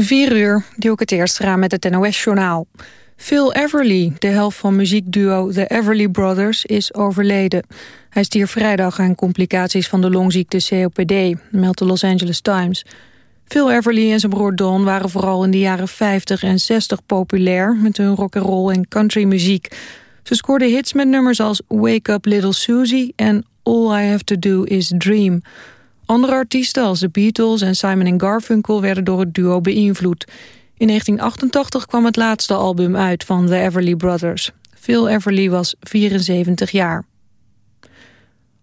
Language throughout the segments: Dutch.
4 uur, Dielke Teerstra met het NOS-journaal. Phil Everly, de helft van muziekduo The Everly Brothers, is overleden. Hij stierf vrijdag aan complicaties van de longziekte COPD, meldt de Los Angeles Times. Phil Everly en zijn broer Don waren vooral in de jaren 50 en 60 populair... met hun rock'n'roll en country muziek. Ze scoorden hits met nummers als Wake Up Little Susie en All I Have To Do Is Dream... Andere artiesten als de Beatles en Simon Garfunkel werden door het duo beïnvloed. In 1988 kwam het laatste album uit van The Everly Brothers. Phil Everly was 74 jaar.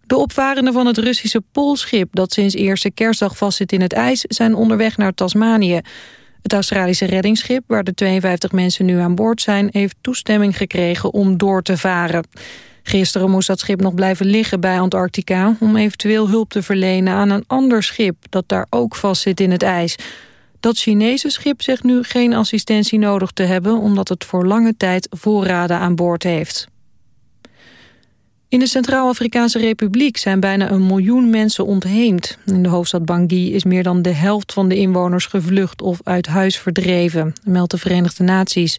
De opvarenden van het Russische Poolschip dat sinds eerste kerstdag vastzit in het ijs zijn onderweg naar Tasmanië. Het Australische reddingsschip, waar de 52 mensen nu aan boord zijn, heeft toestemming gekregen om door te varen. Gisteren moest dat schip nog blijven liggen bij Antarctica... om eventueel hulp te verlenen aan een ander schip... dat daar ook vastzit in het ijs. Dat Chinese schip zegt nu geen assistentie nodig te hebben... omdat het voor lange tijd voorraden aan boord heeft. In de Centraal-Afrikaanse Republiek zijn bijna een miljoen mensen ontheemd. In de hoofdstad Bangui is meer dan de helft van de inwoners gevlucht of uit huis verdreven, meldt de Verenigde Naties.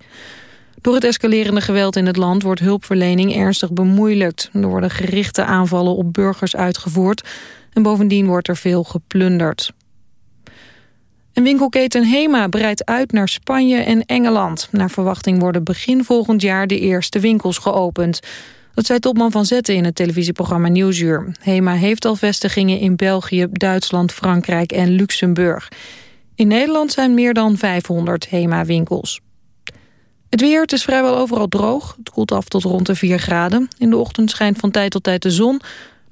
Door het escalerende geweld in het land wordt hulpverlening ernstig bemoeilijkt. Er worden gerichte aanvallen op burgers uitgevoerd en bovendien wordt er veel geplunderd. Een winkelketen Hema breidt uit naar Spanje en Engeland. Naar verwachting worden begin volgend jaar de eerste winkels geopend. Dat zei topman van Zetten in het televisieprogramma Nieuwsuur. Hema heeft al vestigingen in België, Duitsland, Frankrijk en Luxemburg. In Nederland zijn meer dan 500 Hema-winkels. Het weer, het is vrijwel overal droog. Het koelt af tot rond de 4 graden. In de ochtend schijnt van tijd tot tijd de zon.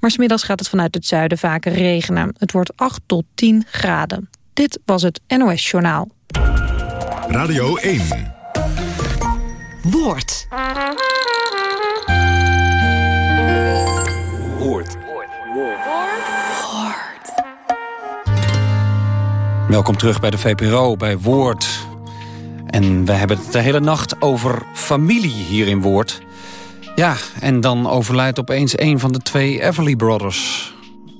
Maar smiddags gaat het vanuit het zuiden vaker regenen. Het wordt 8 tot 10 graden. Dit was het NOS Journaal. Radio 1. Woord. Woord. Woord. Welkom terug bij de VPRO, bij Woord. En we hebben het de hele nacht over familie hier in Woord. Ja, en dan overlijdt opeens een van de twee Everly Brothers.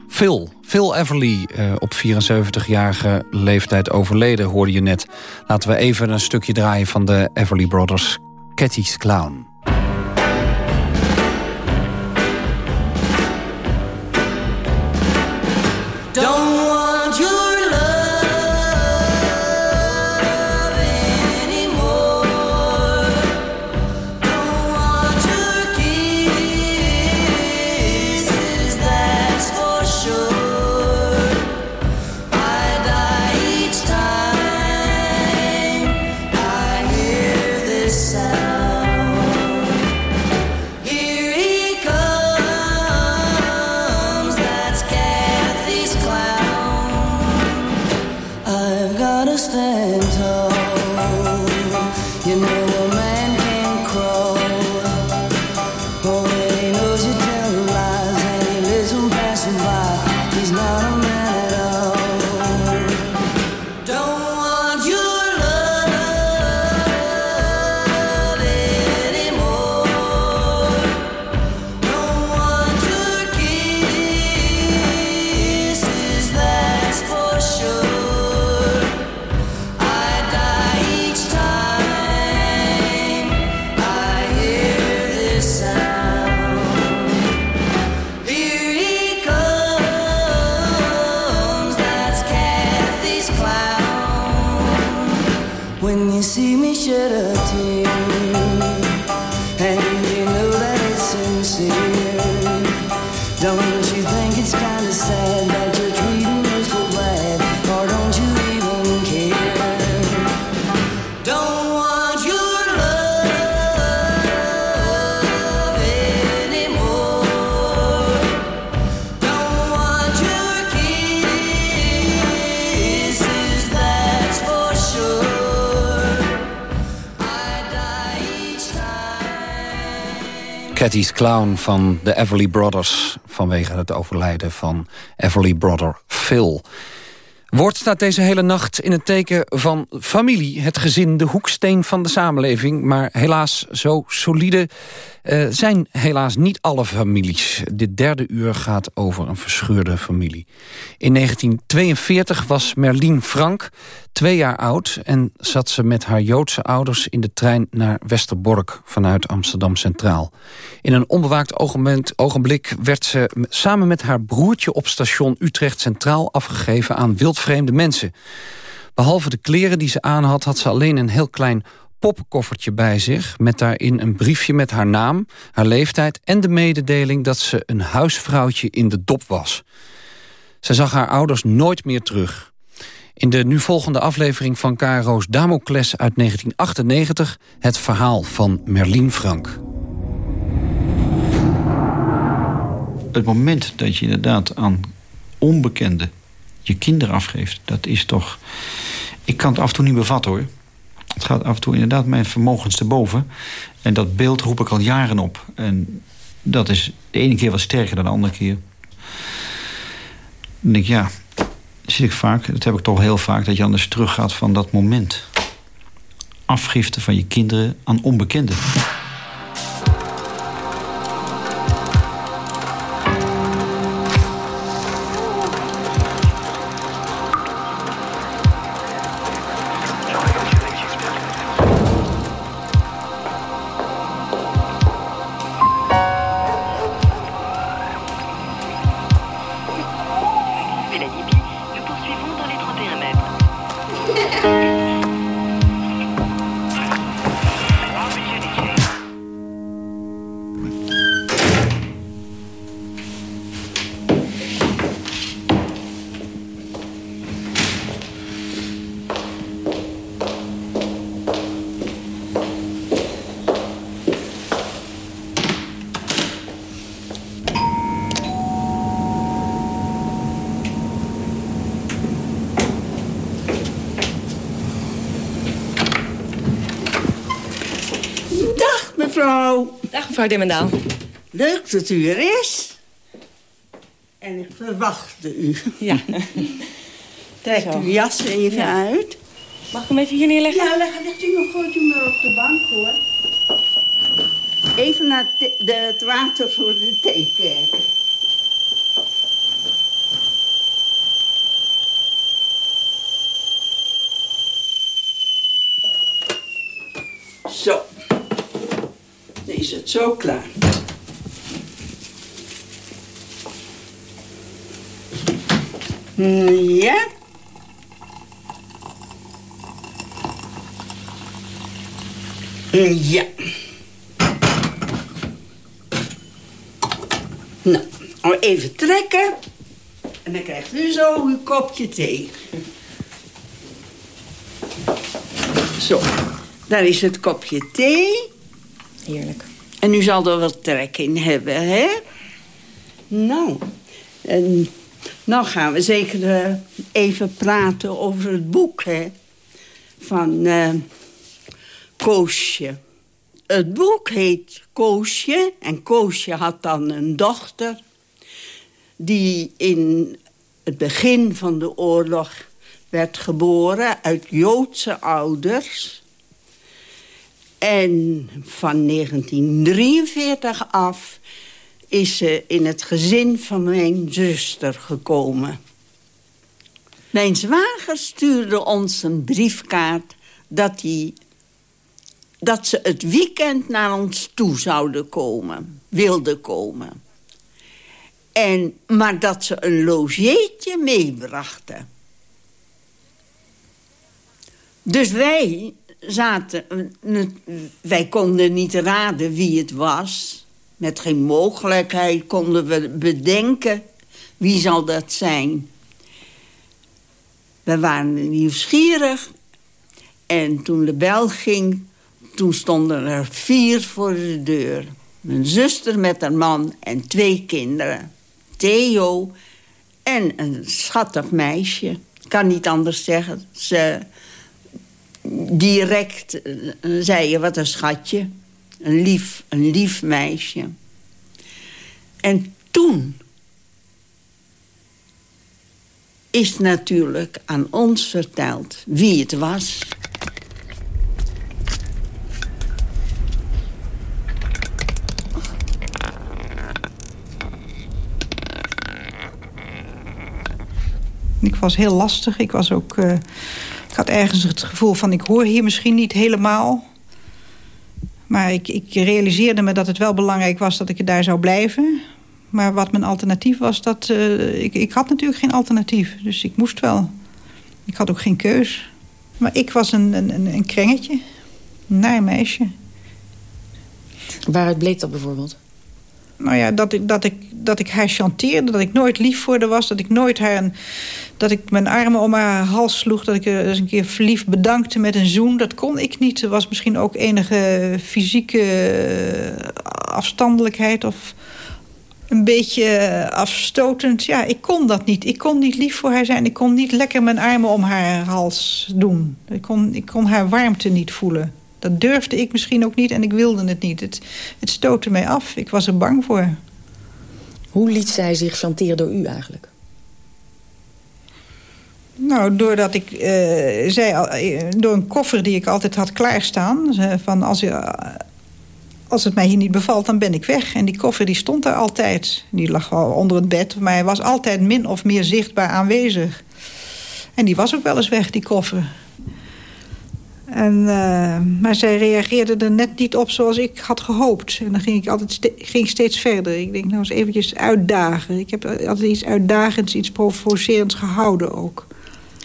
Phil, Phil Everly, uh, op 74-jarige leeftijd overleden, hoorde je net. Laten we even een stukje draaien van de Everly Brothers, Cathy's Clown. Cathy's Clown van de Everly Brothers... vanwege het overlijden van Everly Brother Phil. Woord staat deze hele nacht in het teken van familie. Het gezin, de hoeksteen van de samenleving. Maar helaas, zo solide uh, zijn helaas niet alle families. Dit derde uur gaat over een verscheurde familie. In 1942 was Merlien Frank twee jaar oud en zat ze met haar Joodse ouders in de trein naar Westerbork vanuit Amsterdam Centraal. In een onbewaakt ogenblik werd ze samen met haar broertje op station Utrecht Centraal afgegeven aan wildvreemde mensen. Behalve de kleren die ze aan had, had ze alleen een heel klein poppenkoffertje bij zich... met daarin een briefje met haar naam, haar leeftijd... en de mededeling dat ze een huisvrouwtje in de dop was. Ze zag haar ouders nooit meer terug. In de nu volgende aflevering van KRO's Damocles uit 1998... het verhaal van Merlien Frank. Het moment dat je inderdaad aan onbekende je kinderen afgeeft... dat is toch... Ik kan het af en toe niet bevatten, hoor. Het gaat af en toe inderdaad mijn vermogens te boven. En dat beeld roep ik al jaren op. En dat is de ene keer wat sterker dan de andere keer. Dan denk ik, ja, zie ik vaak, dat heb ik toch heel vaak... dat je anders teruggaat van dat moment. Afgifte van je kinderen aan onbekenden. Mevrouw Dimmendaal. Leuk dat u er is. En ik verwachtte u. Ja. Trek uw jas even uit. Mag ik hem even hier neerleggen? Ja, leg, legt u nog gooit u maar op de bank, hoor. Even naar de, het water voor de thee kijken. Zo is het zo klaar. Ja. Ja. Nou, even trekken. En dan krijgt u zo uw kopje thee. Zo, daar is het kopje thee. Heerlijk. En u zal er wel trek in hebben, hè? Nou, en nou gaan we zeker uh, even praten over het boek, hè? Van uh, Koosje. Het boek heet Koosje. En Koosje had dan een dochter... die in het begin van de oorlog werd geboren uit Joodse ouders... En van 1943 af is ze in het gezin van mijn zuster gekomen. Mijn zwager stuurde ons een briefkaart dat, hij, dat ze het weekend naar ons toe zouden komen, wilden komen. En, maar dat ze een logeetje meebrachten. Dus wij zaten... Wij konden niet raden wie het was. Met geen mogelijkheid konden we bedenken... wie zal dat zijn. We waren nieuwsgierig. En toen de bel ging... toen stonden er vier voor de deur. Mijn zuster met haar man en twee kinderen. Theo en een schattig meisje. Ik kan niet anders zeggen. Ze direct eh, zei je, wat een schatje. Een lief, een lief meisje. En toen is natuurlijk aan ons verteld wie het was. Ik was heel lastig. Ik was ook uh, Ik had ergens het gevoel van ik hoor hier misschien niet helemaal. Maar ik, ik realiseerde me dat het wel belangrijk was dat ik daar zou blijven. Maar wat mijn alternatief was, dat, uh, ik, ik had natuurlijk geen alternatief. Dus ik moest wel. Ik had ook geen keus. Maar ik was een, een, een krengetje. Een naar meisje. Waaruit bleek dat bijvoorbeeld? Nou ja, dat ik, dat, ik, dat ik haar chanteerde, dat ik nooit lief voor haar was... dat ik nooit haar... Een, dat ik mijn armen om haar hals sloeg... dat ik eens een keer verliefd bedankte met een zoen. Dat kon ik niet. Er was misschien ook enige fysieke afstandelijkheid... of een beetje afstotend. Ja, ik kon dat niet. Ik kon niet lief voor haar zijn. Ik kon niet lekker mijn armen om haar hals doen. Ik kon, ik kon haar warmte niet voelen. Dat durfde ik misschien ook niet en ik wilde het niet. Het, het stootte mij af. Ik was er bang voor. Hoe liet zij zich chanteren door u eigenlijk? Nou, doordat ik, uh, zij, door een koffer die ik altijd had klaarstaan... van als, uh, als het mij hier niet bevalt, dan ben ik weg. En die koffer die stond daar altijd. Die lag wel onder het bed, maar hij was altijd min of meer zichtbaar aanwezig. En die was ook wel eens weg, die koffer. En, uh, maar zij reageerde er net niet op zoals ik had gehoopt. En dan ging ik altijd ste ging steeds verder. Ik denk, nou eens eventjes uitdagen. Ik heb altijd iets uitdagends, iets provocerends gehouden ook.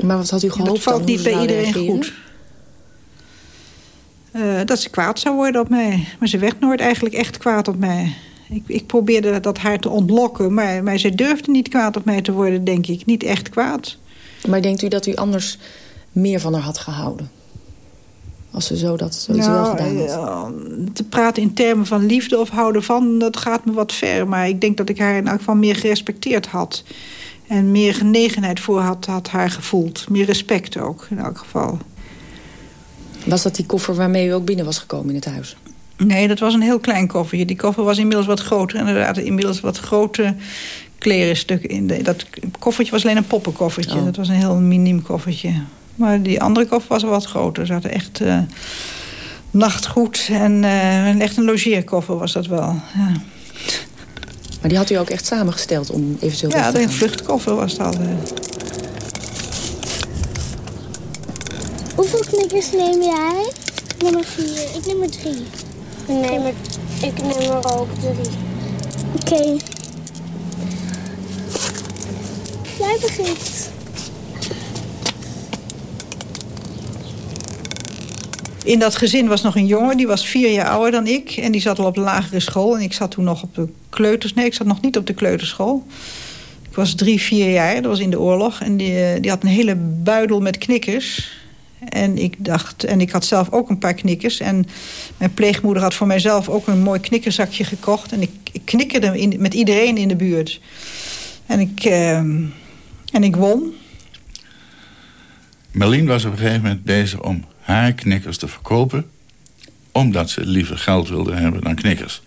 Maar wat had u gehoopt Dat valt niet bij iedereen reageren? goed. Uh, dat ze kwaad zou worden op mij. Maar ze werd nooit eigenlijk echt kwaad op mij. Ik, ik probeerde dat haar te ontlokken. Maar, maar ze durfde niet kwaad op mij te worden, denk ik. Niet echt kwaad. Maar denkt u dat u anders meer van haar had gehouden? Als ze zo dat zoiets nou, wel gedaan had. Ja, te praten in termen van liefde of houden van, dat gaat me wat ver. Maar ik denk dat ik haar in elk geval meer gerespecteerd had. En meer genegenheid voor had, had haar gevoeld. Meer respect ook, in elk geval. Was dat die koffer waarmee u ook binnen was gekomen in het huis? Nee, dat was een heel klein koffertje. Die koffer was inmiddels wat groter. Er zaten inmiddels wat grote klerenstukken in. De, dat koffertje was alleen een poppenkoffertje. Oh. Dat was een heel miniem koffertje. Maar die andere koffer was wat groter. Er zaten echt uh, nachtgoed en uh, echt een logeerkoffer was dat wel. Ja. Maar die had u ook echt samengesteld om eventueel Ja, te een vluchtkoffer was dat. Uh. Hoeveel knikkers neem jij? Nummer vier. Ik neem er drie. Ik neem er, ik neem er ook drie. Oké. Okay. Jij begint. In dat gezin was nog een jongen, die was vier jaar ouder dan ik. En die zat al op de lagere school. En ik zat toen nog op de kleuters. Nee, ik zat nog niet op de kleuterschool. Ik was drie, vier jaar, dat was in de oorlog. En die, die had een hele buidel met knikkers. En ik dacht, en ik had zelf ook een paar knikkers. En mijn pleegmoeder had voor mijzelf ook een mooi knikkerzakje gekocht. En ik, ik knikkerde met iedereen in de buurt. En ik, uh, en ik won. Merlien was op een gegeven moment bezig om haar knikkers te verkopen... omdat ze liever geld wilde hebben dan knikkers.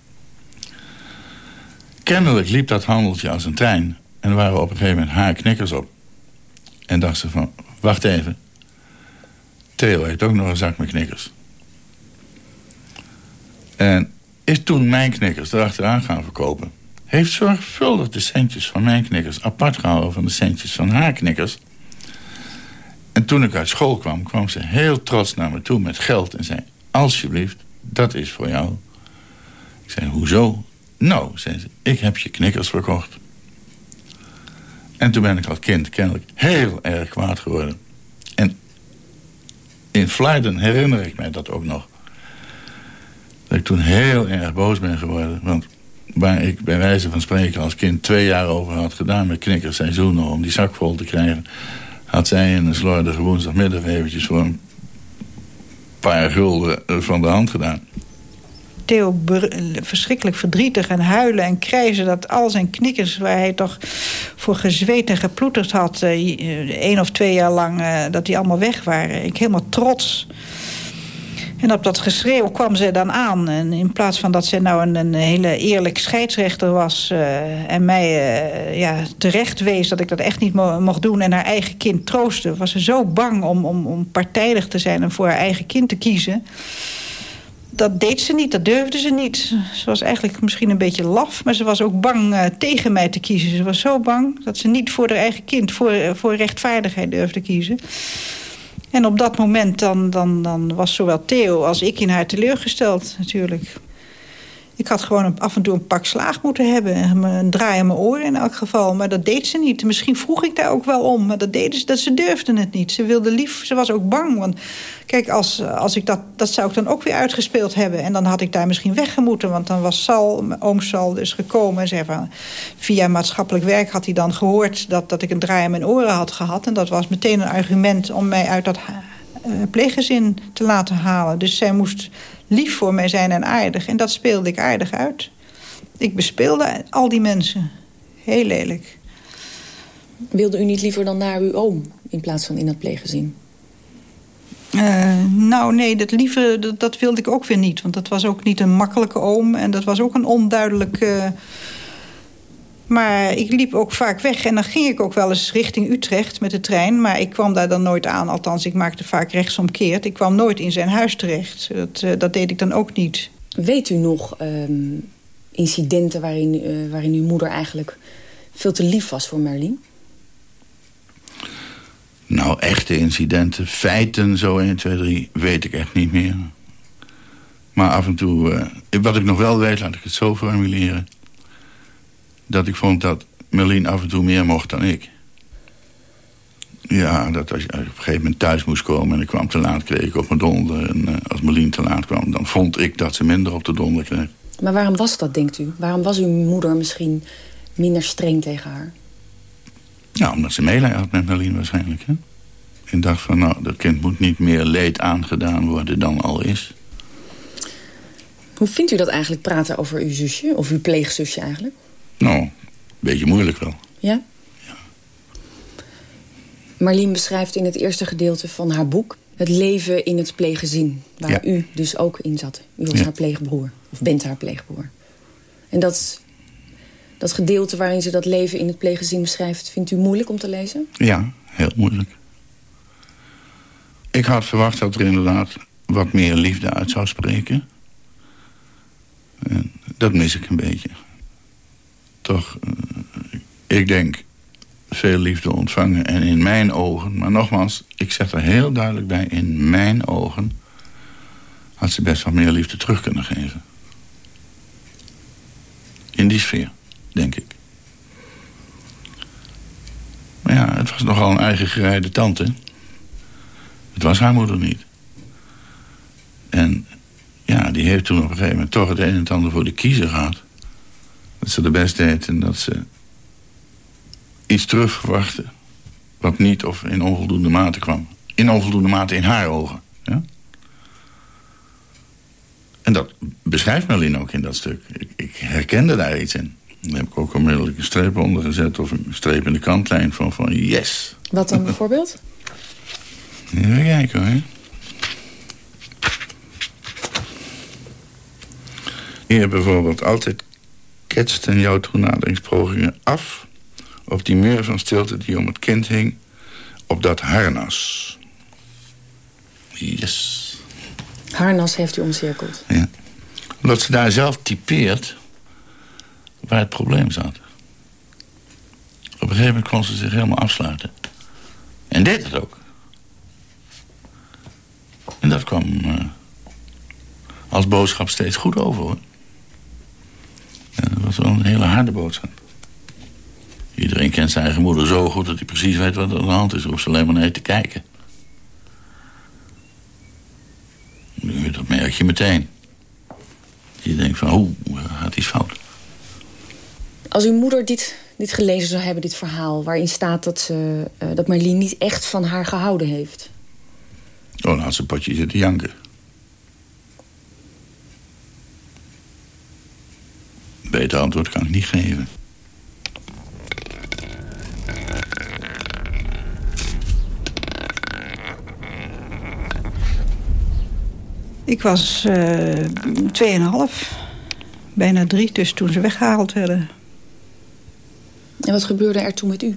Kennelijk liep dat handeltje als een trein... en waren op een gegeven moment haar knikkers op. En dacht ze van, wacht even... Theo heeft ook nog een zak met knikkers. En is toen mijn knikkers erachteraan gaan verkopen. Heeft zorgvuldig de centjes van mijn knikkers apart gehouden van de centjes van haar knikkers. En toen ik uit school kwam, kwam ze heel trots naar me toe met geld en zei... alsjeblieft, dat is voor jou. Ik zei, hoezo? Nou, zei ze, ik heb je knikkers verkocht. En toen ben ik als kind kennelijk heel erg kwaad geworden. En in Fluiden herinner ik mij dat ook nog. Dat ik toen heel erg boos ben geworden. Want waar ik bij wijze van spreken als kind twee jaar over had gedaan... met knikkers seizoenen om die zak vol te krijgen... had zij in een slordige woensdagmiddag eventjes voor een paar gulden van de hand gedaan. Theo verschrikkelijk verdrietig en huilen en krijzen... dat al zijn knikkers, waar hij toch voor gezweet en geploeterd had... Uh, één of twee jaar lang, dat die allemaal weg waren. Ik helemaal trots. En op dat geschreeuw kwam ze dan aan. En in plaats van dat ze nou een, een hele eerlijk scheidsrechter was... Uh, en mij ja, terecht wees dat ik dat echt niet mo mocht doen... en haar eigen kind troosten, was ze zo bang om, om, om partijdig te zijn... en voor haar eigen kind te kiezen dat deed ze niet, dat durfde ze niet. Ze was eigenlijk misschien een beetje laf, maar ze was ook bang uh, tegen mij te kiezen. Ze was zo bang dat ze niet voor haar eigen kind, voor, voor rechtvaardigheid durfde kiezen. En op dat moment dan, dan, dan was zowel Theo als ik in haar teleurgesteld natuurlijk. Ik had gewoon af en toe een pak slaag moeten hebben. Een draai aan mijn oren in elk geval. Maar dat deed ze niet. Misschien vroeg ik daar ook wel om. Maar dat deden ze, dat ze durfde het niet. Ze wilde lief, ze was ook bang. Want kijk, als, als ik dat, dat zou ik dan ook weer uitgespeeld hebben. En dan had ik daar misschien weggemoeten. Want dan was Sal, oom Sal, dus gekomen. En zei van, via maatschappelijk werk had hij dan gehoord... Dat, dat ik een draai aan mijn oren had gehad. En dat was meteen een argument om mij uit dat uh, pleeggezin te laten halen. Dus zij moest lief voor mij zijn en aardig. En dat speelde ik aardig uit. Ik bespeelde al die mensen. Heel lelijk. Wilde u niet liever dan naar uw oom in plaats van in dat pleeggezin? Uh, nou, nee, dat lieve, dat, dat, wilde ik ook weer niet. Want dat was ook niet een makkelijke oom. En dat was ook een onduidelijk... Uh, maar ik liep ook vaak weg. En dan ging ik ook wel eens richting Utrecht met de trein. Maar ik kwam daar dan nooit aan. Althans, ik maakte vaak rechtsomkeerd. Ik kwam nooit in zijn huis terecht. Dat, uh, dat deed ik dan ook niet. Weet u nog um, incidenten waarin, uh, waarin uw moeder eigenlijk veel te lief was voor Merlin? Nou, echte incidenten, feiten, zo 1, 2, 3, weet ik echt niet meer. Maar af en toe, uh, wat ik nog wel weet, laat ik het zo formuleren dat ik vond dat Merlin af en toe meer mocht dan ik. Ja, dat als je op een gegeven moment thuis moest komen... en ik kwam te laat, kreeg ik op mijn donder. En uh, als Merlin te laat kwam, dan vond ik dat ze minder op de donder kreeg. Maar waarom was dat, denkt u? Waarom was uw moeder misschien minder streng tegen haar? Ja, omdat ze meelij had met Merlin waarschijnlijk. Hè? En dacht van, nou, dat kind moet niet meer leed aangedaan worden dan al is. Hoe vindt u dat eigenlijk praten over uw zusje? Of uw pleegzusje eigenlijk? Nou, een beetje moeilijk wel. Ja? Ja. Marleen beschrijft in het eerste gedeelte van haar boek... het leven in het pleeggezin, waar ja. u dus ook in zat. U was ja. haar pleegbroer, of bent haar pleegbroer. En dat, dat gedeelte waarin ze dat leven in het pleeggezin beschrijft... vindt u moeilijk om te lezen? Ja, heel moeilijk. Ik had verwacht dat er inderdaad wat meer liefde uit zou spreken. En dat mis ik een beetje toch, uh, ik denk, veel liefde ontvangen. En in mijn ogen, maar nogmaals, ik zeg er heel duidelijk bij... in mijn ogen had ze best wel meer liefde terug kunnen geven. In die sfeer, denk ik. Maar ja, het was nogal een eigen gerijde tante. Het was haar moeder niet. En ja, die heeft toen op een gegeven moment toch het een en het ander voor de kiezer gehad dat ze de best deed en dat ze iets terug verwachtte. Wat niet of in onvoldoende mate kwam. In onvoldoende mate in haar ogen. Ja? En dat beschrijft Merlin ook in dat stuk. Ik, ik, herkende daar iets in. Daar heb ik ook onmiddellijk een streep onder gezet... of een streep in de kantlijn van, van yes. Wat dan bijvoorbeeld? Even kijken hoor. Hier bijvoorbeeld altijd ketsten jouw toenaderingspogingen af... op die muur van stilte die om het kind hing, op dat harnas. Yes. Harnas heeft u omcirkeld. Ja. Omdat ze daar zelf typeert waar het probleem zat. Op een gegeven moment kon ze zich helemaal afsluiten. En deed het ook. En dat kwam uh, als boodschap steeds goed over, hoor. Was wel een hele harde boodschap. Iedereen kent zijn eigen moeder zo goed dat hij precies weet wat er aan de hand is. Hoeft ze alleen maar naar te kijken. Nu, dat merk je meteen. Je denkt van, hoe gaat iets fout? Als uw moeder dit, dit gelezen zou hebben, dit verhaal... waarin staat dat, ze, uh, dat Marleen niet echt van haar gehouden heeft... Oh, dan had ze een potje zitten janken. Beter antwoord kan ik niet geven. Ik was uh, tweeënhalf. Bijna drie, dus toen ze weggehaald werden. En wat gebeurde er toen met u?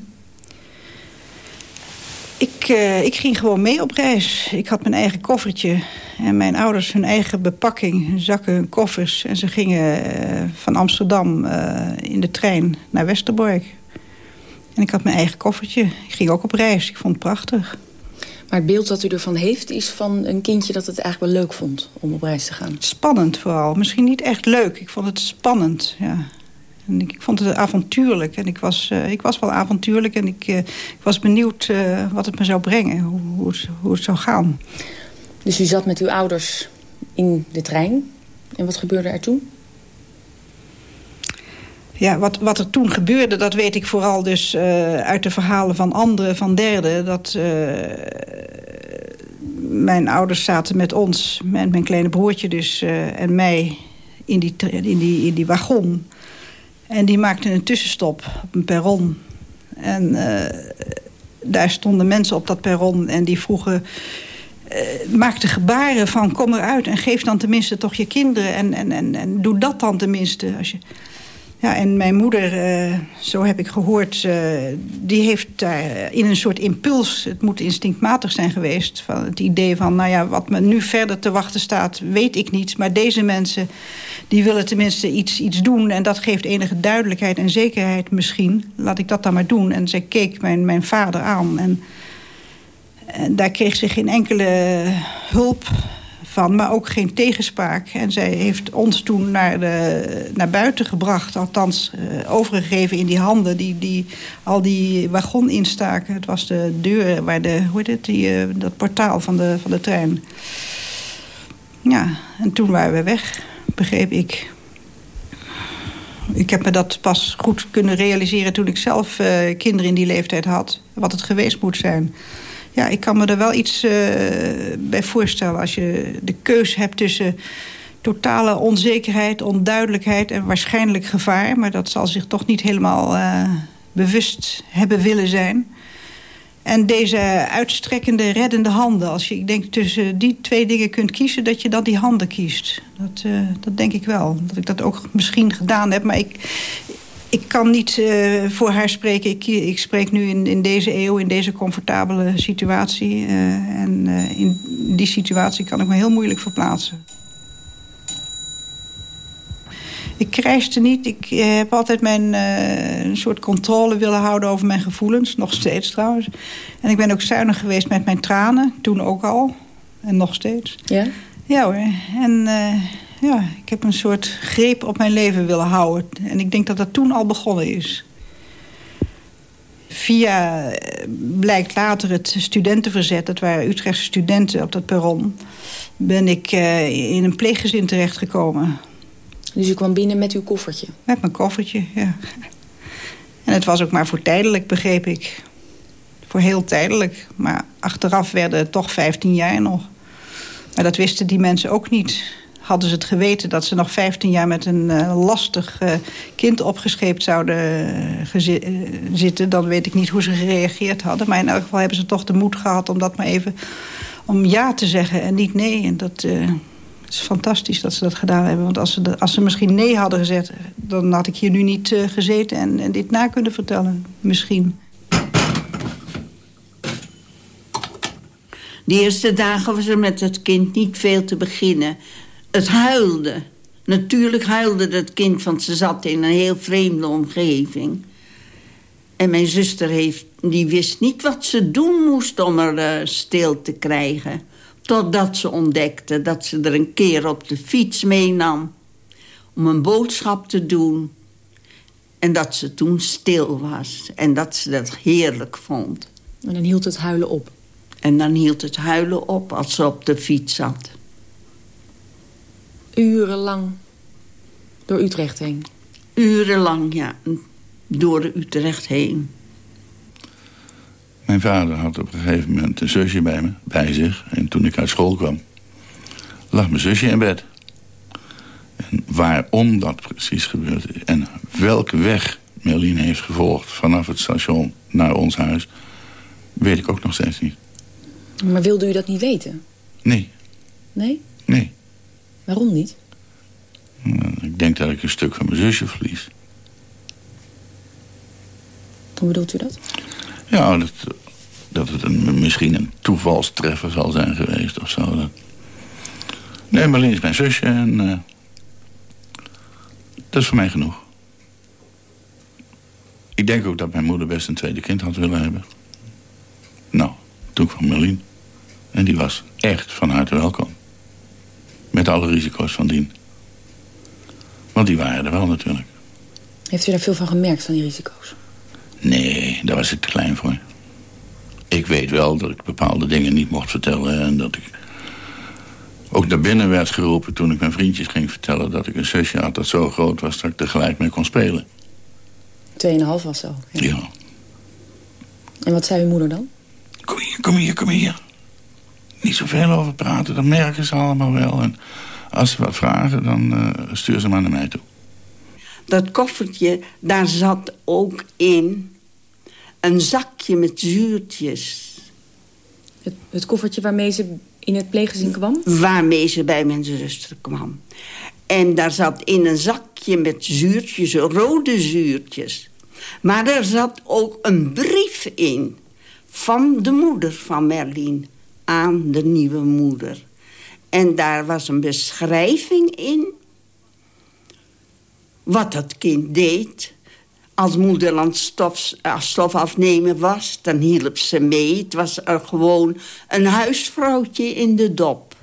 Ik, uh, ik ging gewoon mee op reis. Ik had mijn eigen koffertje. En mijn ouders hun eigen bepakking, hun zakken, hun koffers. En ze gingen uh, van Amsterdam uh, in de trein naar Westerbork. En ik had mijn eigen koffertje. Ik ging ook op reis. Ik vond het prachtig. Maar het beeld dat u ervan heeft is van een kindje dat het eigenlijk wel leuk vond om op reis te gaan. Spannend vooral. Misschien niet echt leuk. Ik vond het spannend, ja. En ik, ik vond het avontuurlijk. En ik was, uh, ik was wel avontuurlijk. En ik, uh, ik was benieuwd uh, wat het me zou brengen. Hoe, hoe, het, hoe het zou gaan. Dus u zat met uw ouders in de trein. En wat gebeurde er toen? Ja, wat, wat er toen gebeurde, dat weet ik vooral dus uh, uit de verhalen van anderen, van derden. Dat uh, mijn ouders zaten met ons, met mijn kleine broertje dus, uh, en mij in die, in, die, in die wagon. En die maakten een tussenstop op een perron. En daar stonden mensen op dat perron en die vroegen... Uh, maakte gebaren van kom eruit en geef dan tenminste toch je kinderen. En, en, en, en doe dat dan tenminste. Als je... Ja, en mijn moeder, uh, zo heb ik gehoord, die heeft daar in een soort impuls... het moet instinctmatig zijn geweest, van het idee van... nou ja, wat me nu verder te wachten staat, weet ik niet. Maar deze mensen, die willen tenminste iets, iets doen... en dat geeft enige duidelijkheid en zekerheid misschien. Laat ik dat dan maar doen. En zij keek mijn, mijn vader aan en... Daar kreeg ze geen enkele hulp van, maar ook geen tegenspraak. En zij heeft ons toen naar, de, naar buiten gebracht, althans uh, overgegeven in die handen die, die al die wagon instaken. Het was de deur waar de, hoe heet het, die, uh, dat portaal van de, van de trein. Ja, en toen waren we weg, begreep ik. Ik heb me dat pas goed kunnen realiseren toen ik zelf uh, kinderen in die leeftijd had. Wat het geweest moet zijn ja, ik kan me er wel iets uh, bij voorstellen. Als je de keus hebt tussen totale onzekerheid, onduidelijkheid en waarschijnlijk gevaar. Maar dat zal zich toch niet helemaal uh, bewust hebben willen zijn. En deze uitstrekkende, reddende handen. Als je, ik denk, tussen die twee dingen kunt kiezen... dat je dan die handen kiest. Dat, uh, dat denk ik wel. Dat ik dat ook misschien gedaan heb. Maar ik, ik kan niet uh, voor haar spreken. Ik, ik spreek nu in, in, deze eeuw, in deze comfortabele situatie. Uh, en uh, in die situatie kan ik me heel moeilijk verplaatsen. Ik krijste niet. Ik heb altijd mijn een soort controle willen houden over mijn gevoelens. Nog steeds trouwens. En ik ben ook zuinig geweest met mijn tranen. Toen ook al. En nog steeds. Ja? Ja hoor. En ja, ik heb een soort greep op mijn leven willen houden. En ik denk dat dat toen al begonnen is. Via, blijkt later het studentenverzet... dat waren Utrechtse studenten op dat perron... ben ik uh, in een pleeggezin terechtgekomen. Dus u kwam binnen met uw koffertje? Met mijn koffertje, ja. En het was ook maar voor tijdelijk, begreep ik. Voor heel tijdelijk. Maar achteraf werden het toch 15 jaar nog. Maar dat wisten die mensen ook niet hadden ze het geweten dat ze nog 15 jaar met een uh, lastig uh, kind opgescheept zouden uh, zitten... dan weet ik niet hoe ze gereageerd hadden. Maar in elk geval hebben ze toch de moed gehad om dat maar even... om ja te zeggen en niet nee. En dat is fantastisch dat ze dat gedaan hebben. Want als ze, als ze misschien nee hadden gezegd... dan had ik hier nu niet gezeten en, en dit na kunnen vertellen. Misschien. De eerste dagen was er met het kind niet veel te beginnen het huilde. Natuurlijk huilde dat kind, want ze zat in een heel vreemde omgeving. En mijn zuster heeft, die wist niet wat ze doen moest om er uh, stil te krijgen. Totdat ze ontdekte dat ze er een keer op de fiets meenam... om een boodschap te doen. En dat ze toen stil was. En dat ze dat heerlijk vond. En dan hield het huilen op? En dan hield het huilen op als ze op de fiets zat urenlang door Utrecht heen? Urenlang, ja. Door de Utrecht heen. Mijn vader had op een gegeven moment een zusje bij me, bij zich. En toen ik uit school kwam, lag mijn zusje in bed. En waarom dat precies gebeurde en welke weg Merlin heeft gevolgd... vanaf het station naar ons huis, weet ik ook nog steeds niet. Maar wilde u dat niet weten? Nee. Nee? Nee. Waarom niet? Ik denk dat ik een stuk van mijn zusje verlies. Hoe bedoelt u dat? Ja, dat, dat het een, misschien een toevalstreffer zal zijn geweest of zo. Dat... Nee, Marleen is mijn zusje en uh, dat is voor mij genoeg. Ik denk ook dat mijn moeder best een tweede kind had willen hebben. Nou, toen kwam Marleen. En die was echt van harte welkom. Met alle risico's van dien. Want die waren er wel natuurlijk. Heeft u daar veel van gemerkt, van die risico's? Nee, daar was ik te klein voor. Ik weet wel dat ik bepaalde dingen niet mocht vertellen... en dat ik ook naar binnen werd geroepen toen ik mijn vriendjes ging vertellen... dat ik een zusje had dat zo groot was dat ik tegelijk mee kon spelen. Tweeënhalf was zo? Ja. ja. En wat zei uw moeder dan? Kom hier, kom hier, kom hier. Niet zoveel over praten, dat merken ze allemaal wel. En als ze wat vragen, dan uh, stuur ze maar naar mij toe. Dat koffertje, daar zat ook in een zakje met zuurtjes. Het, het koffertje waarmee ze in het pleeggezin kwam? Waarmee ze bij mijn zuster kwam. En daar zat in een zakje met zuurtjes, rode zuurtjes. Maar er zat ook een brief in van de moeder van Merlin aan de nieuwe moeder. En daar was een beschrijving in wat het kind deed. Als moederland stof, eh, stof afnemen was, dan hielp ze mee. Het was er gewoon een huisvrouwtje in de dop.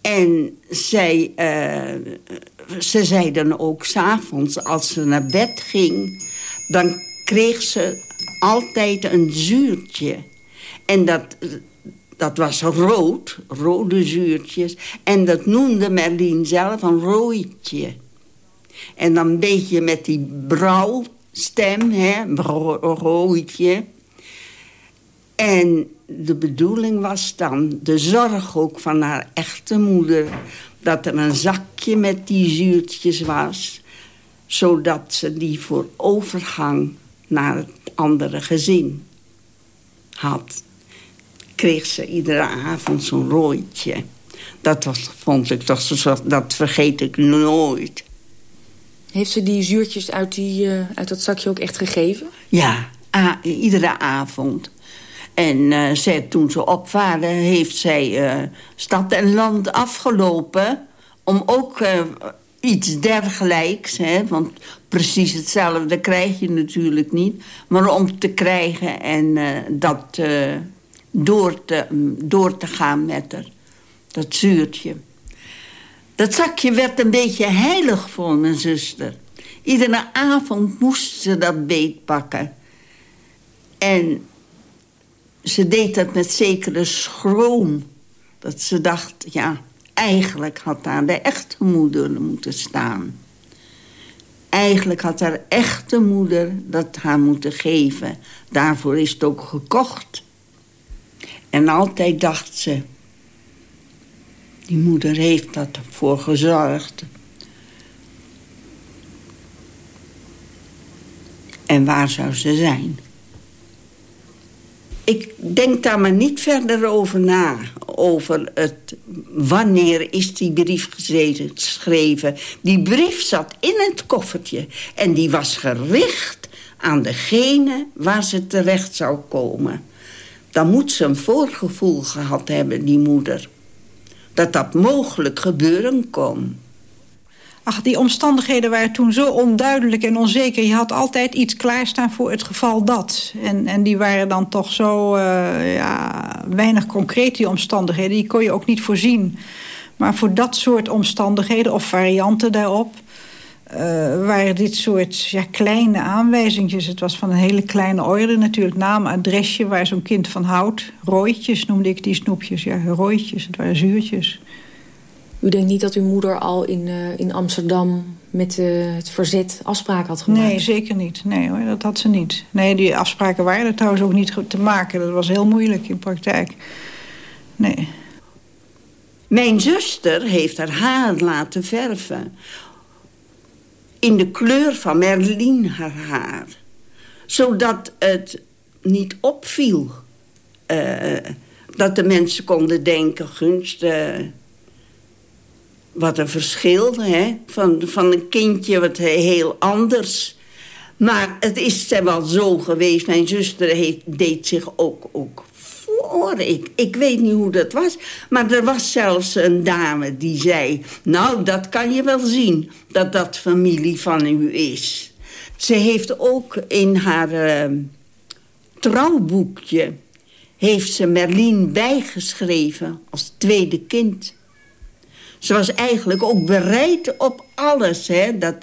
En zij, uh, ze zei dan ook s'avonds, als ze naar bed ging... dan kreeg ze altijd een zuurtje. En dat, dat was rood, rode zuurtjes. En dat noemde Merlin zelf een rooitje. En dan een beetje met die brouwstem, hè, rooitje. En de bedoeling was dan, de zorg ook van haar echte moeder... dat er een zakje met die zuurtjes was... zodat ze die voor overgang naar het andere gezin had. Kreeg ze iedere avond zo'n rooitje. Dat was, vond ik toch, dat vergeet ik nooit. Heeft ze die zuurtjes uit, die, uh, uit dat zakje ook echt gegeven? Ja, iedere avond. En uh, zij, toen ze opvaren, heeft zij uh, stad en land afgelopen... om ook iets dergelijks, hè, want precies hetzelfde krijg je natuurlijk niet... maar om te krijgen en dat door, te, door te gaan met haar. Dat zuurtje. Dat zakje werd een beetje heilig voor mijn zuster. Iedere avond moest ze dat beetpakken. En ze deed dat met zekere schroom. Dat ze dacht, ja, eigenlijk had daar de echte moeder moeten staan. Eigenlijk had haar echte moeder dat haar moeten geven. Daarvoor is het ook gekocht. En altijd dacht ze... Die moeder heeft dat voor gezorgd. En waar zou ze zijn? Ik denk daar maar niet verder over na. Over het, wanneer is die brief geschreven. Die brief zat in het koffertje. En die was gericht aan degene waar ze terecht zou komen. Dan moet ze een voorgevoel gehad hebben, die moeder dat dat mogelijk gebeuren kon. Ach, die omstandigheden waren toen zo onduidelijk en onzeker. Je had altijd iets klaarstaan voor het geval dat. En, en die waren dan toch zo uh, ja, weinig concreet, die omstandigheden. Die kon je ook niet voorzien. Maar voor dat soort omstandigheden of varianten daarop... Uh, waren dit soort ja, kleine aanwijzingjes. Het was van een hele kleine orde natuurlijk. Naam, adresje, waar zo'n kind van houdt. Rooitjes noemde ik die snoepjes. Ja, rooitjes, het waren zuurtjes. U denkt niet dat uw moeder al in, uh, in Amsterdam met uh, het verzet afspraken had gemaakt? Nee, zeker niet. Nee hoor, dat had ze niet. Nee, die afspraken waren er trouwens ook niet te maken. Dat was heel moeilijk in praktijk. Nee. Mijn zuster heeft haar haar laten verven in de kleur van Merlin haar haar. Zodat het niet opviel. Uh, dat de mensen konden denken, gunst... Wat een verschil, hè? Van, van een kindje wat heel anders. Maar het is wel zo geweest. Mijn zuster deed zich ook, ook voor. Ik, ik weet niet hoe dat was. Maar er was zelfs een dame die zei... nou, dat kan je wel zien, dat dat familie van u is. Ze heeft ook in haar uh, trouwboekje... heeft ze Merlien bijgeschreven als tweede kind. Ze was eigenlijk ook bereid op alles, hè, dat,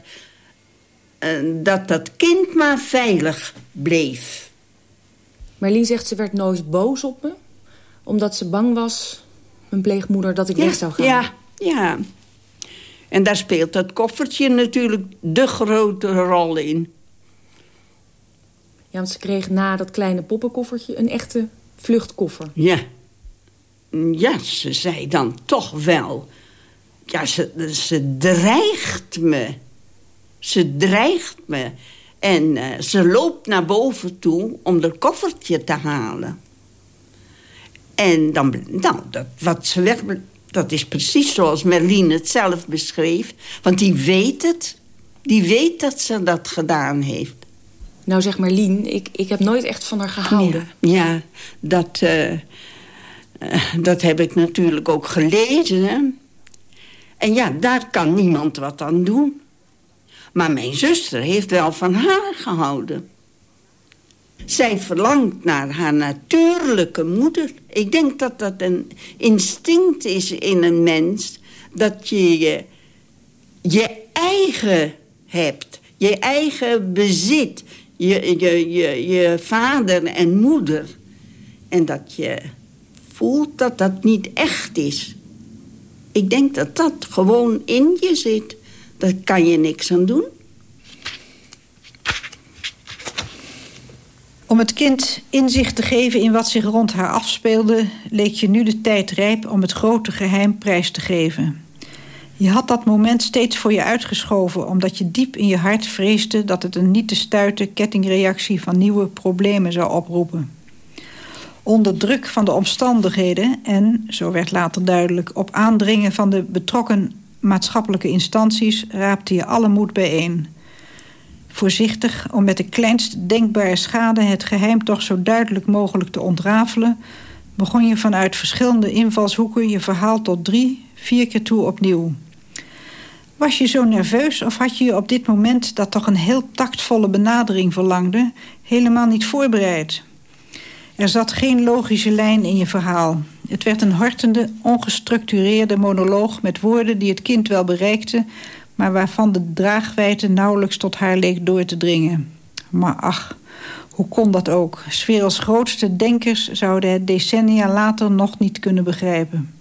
uh, dat dat kind maar veilig bleef. Marlien zegt ze werd nooit boos op me... omdat ze bang was, mijn pleegmoeder, dat ik weg zou gaan. Ja, ja. En daar speelt dat koffertje natuurlijk de grote rol in. Ja, want ze kreeg na dat kleine poppenkoffertje een echte vluchtkoffer. Ja. Ja, ze zei dan toch wel... Ja, ze, ze dreigt me. Ze dreigt me. En uh, ze loopt naar boven toe om dat koffertje te halen. En dan, nou, dat, wat ze weg, dat is precies zoals Merlin het zelf beschreef. Want die weet het. Die weet dat ze dat gedaan heeft. Nou, zeg Merlien, ik, ik heb nooit echt van haar gehouden. Ja, dat, uh, dat heb ik natuurlijk ook gelezen. En ja, daar kan niemand wat aan doen. Maar mijn zuster heeft wel van haar gehouden. Zij verlangt naar haar natuurlijke moeder. Ik denk dat dat een instinct is in een mens... dat je je, je eigen hebt, je eigen bezit... Je, je, je, je vader en moeder. En dat je voelt dat dat niet echt is. Ik denk dat dat gewoon in je zit. Daar kan je niks aan doen. Om het kind inzicht te geven in wat zich rond haar afspeelde... leek je nu de tijd rijp om het grote geheim prijs te geven. Je had dat moment steeds voor je uitgeschoven... omdat je diep in je hart vreesde dat het een niet te stuiten kettingreactie van nieuwe problemen zou oproepen. Onder druk van de omstandigheden en, zo werd later duidelijk... op aandringen van de betrokken maatschappelijke instanties... raapte je alle moed bijeen. Voorzichtig om met de kleinst denkbare schade... het geheim toch zo duidelijk mogelijk te ontrafelen... begon je vanuit verschillende invalshoeken je verhaal tot drie, vier keer toe opnieuw. Was je zo nerveus of had je je op dit moment... dat toch een heel tactvolle benadering verlangde... helemaal niet voorbereid? Er zat geen logische lijn in je verhaal. Het werd een hartende, ongestructureerde monoloog... met woorden die het kind wel bereikten... maar waarvan de draagwijte nauwelijks tot haar leek door te dringen. Maar ach, hoe kon dat ook? Sferels grootste denkers zouden het decennia later nog niet kunnen begrijpen.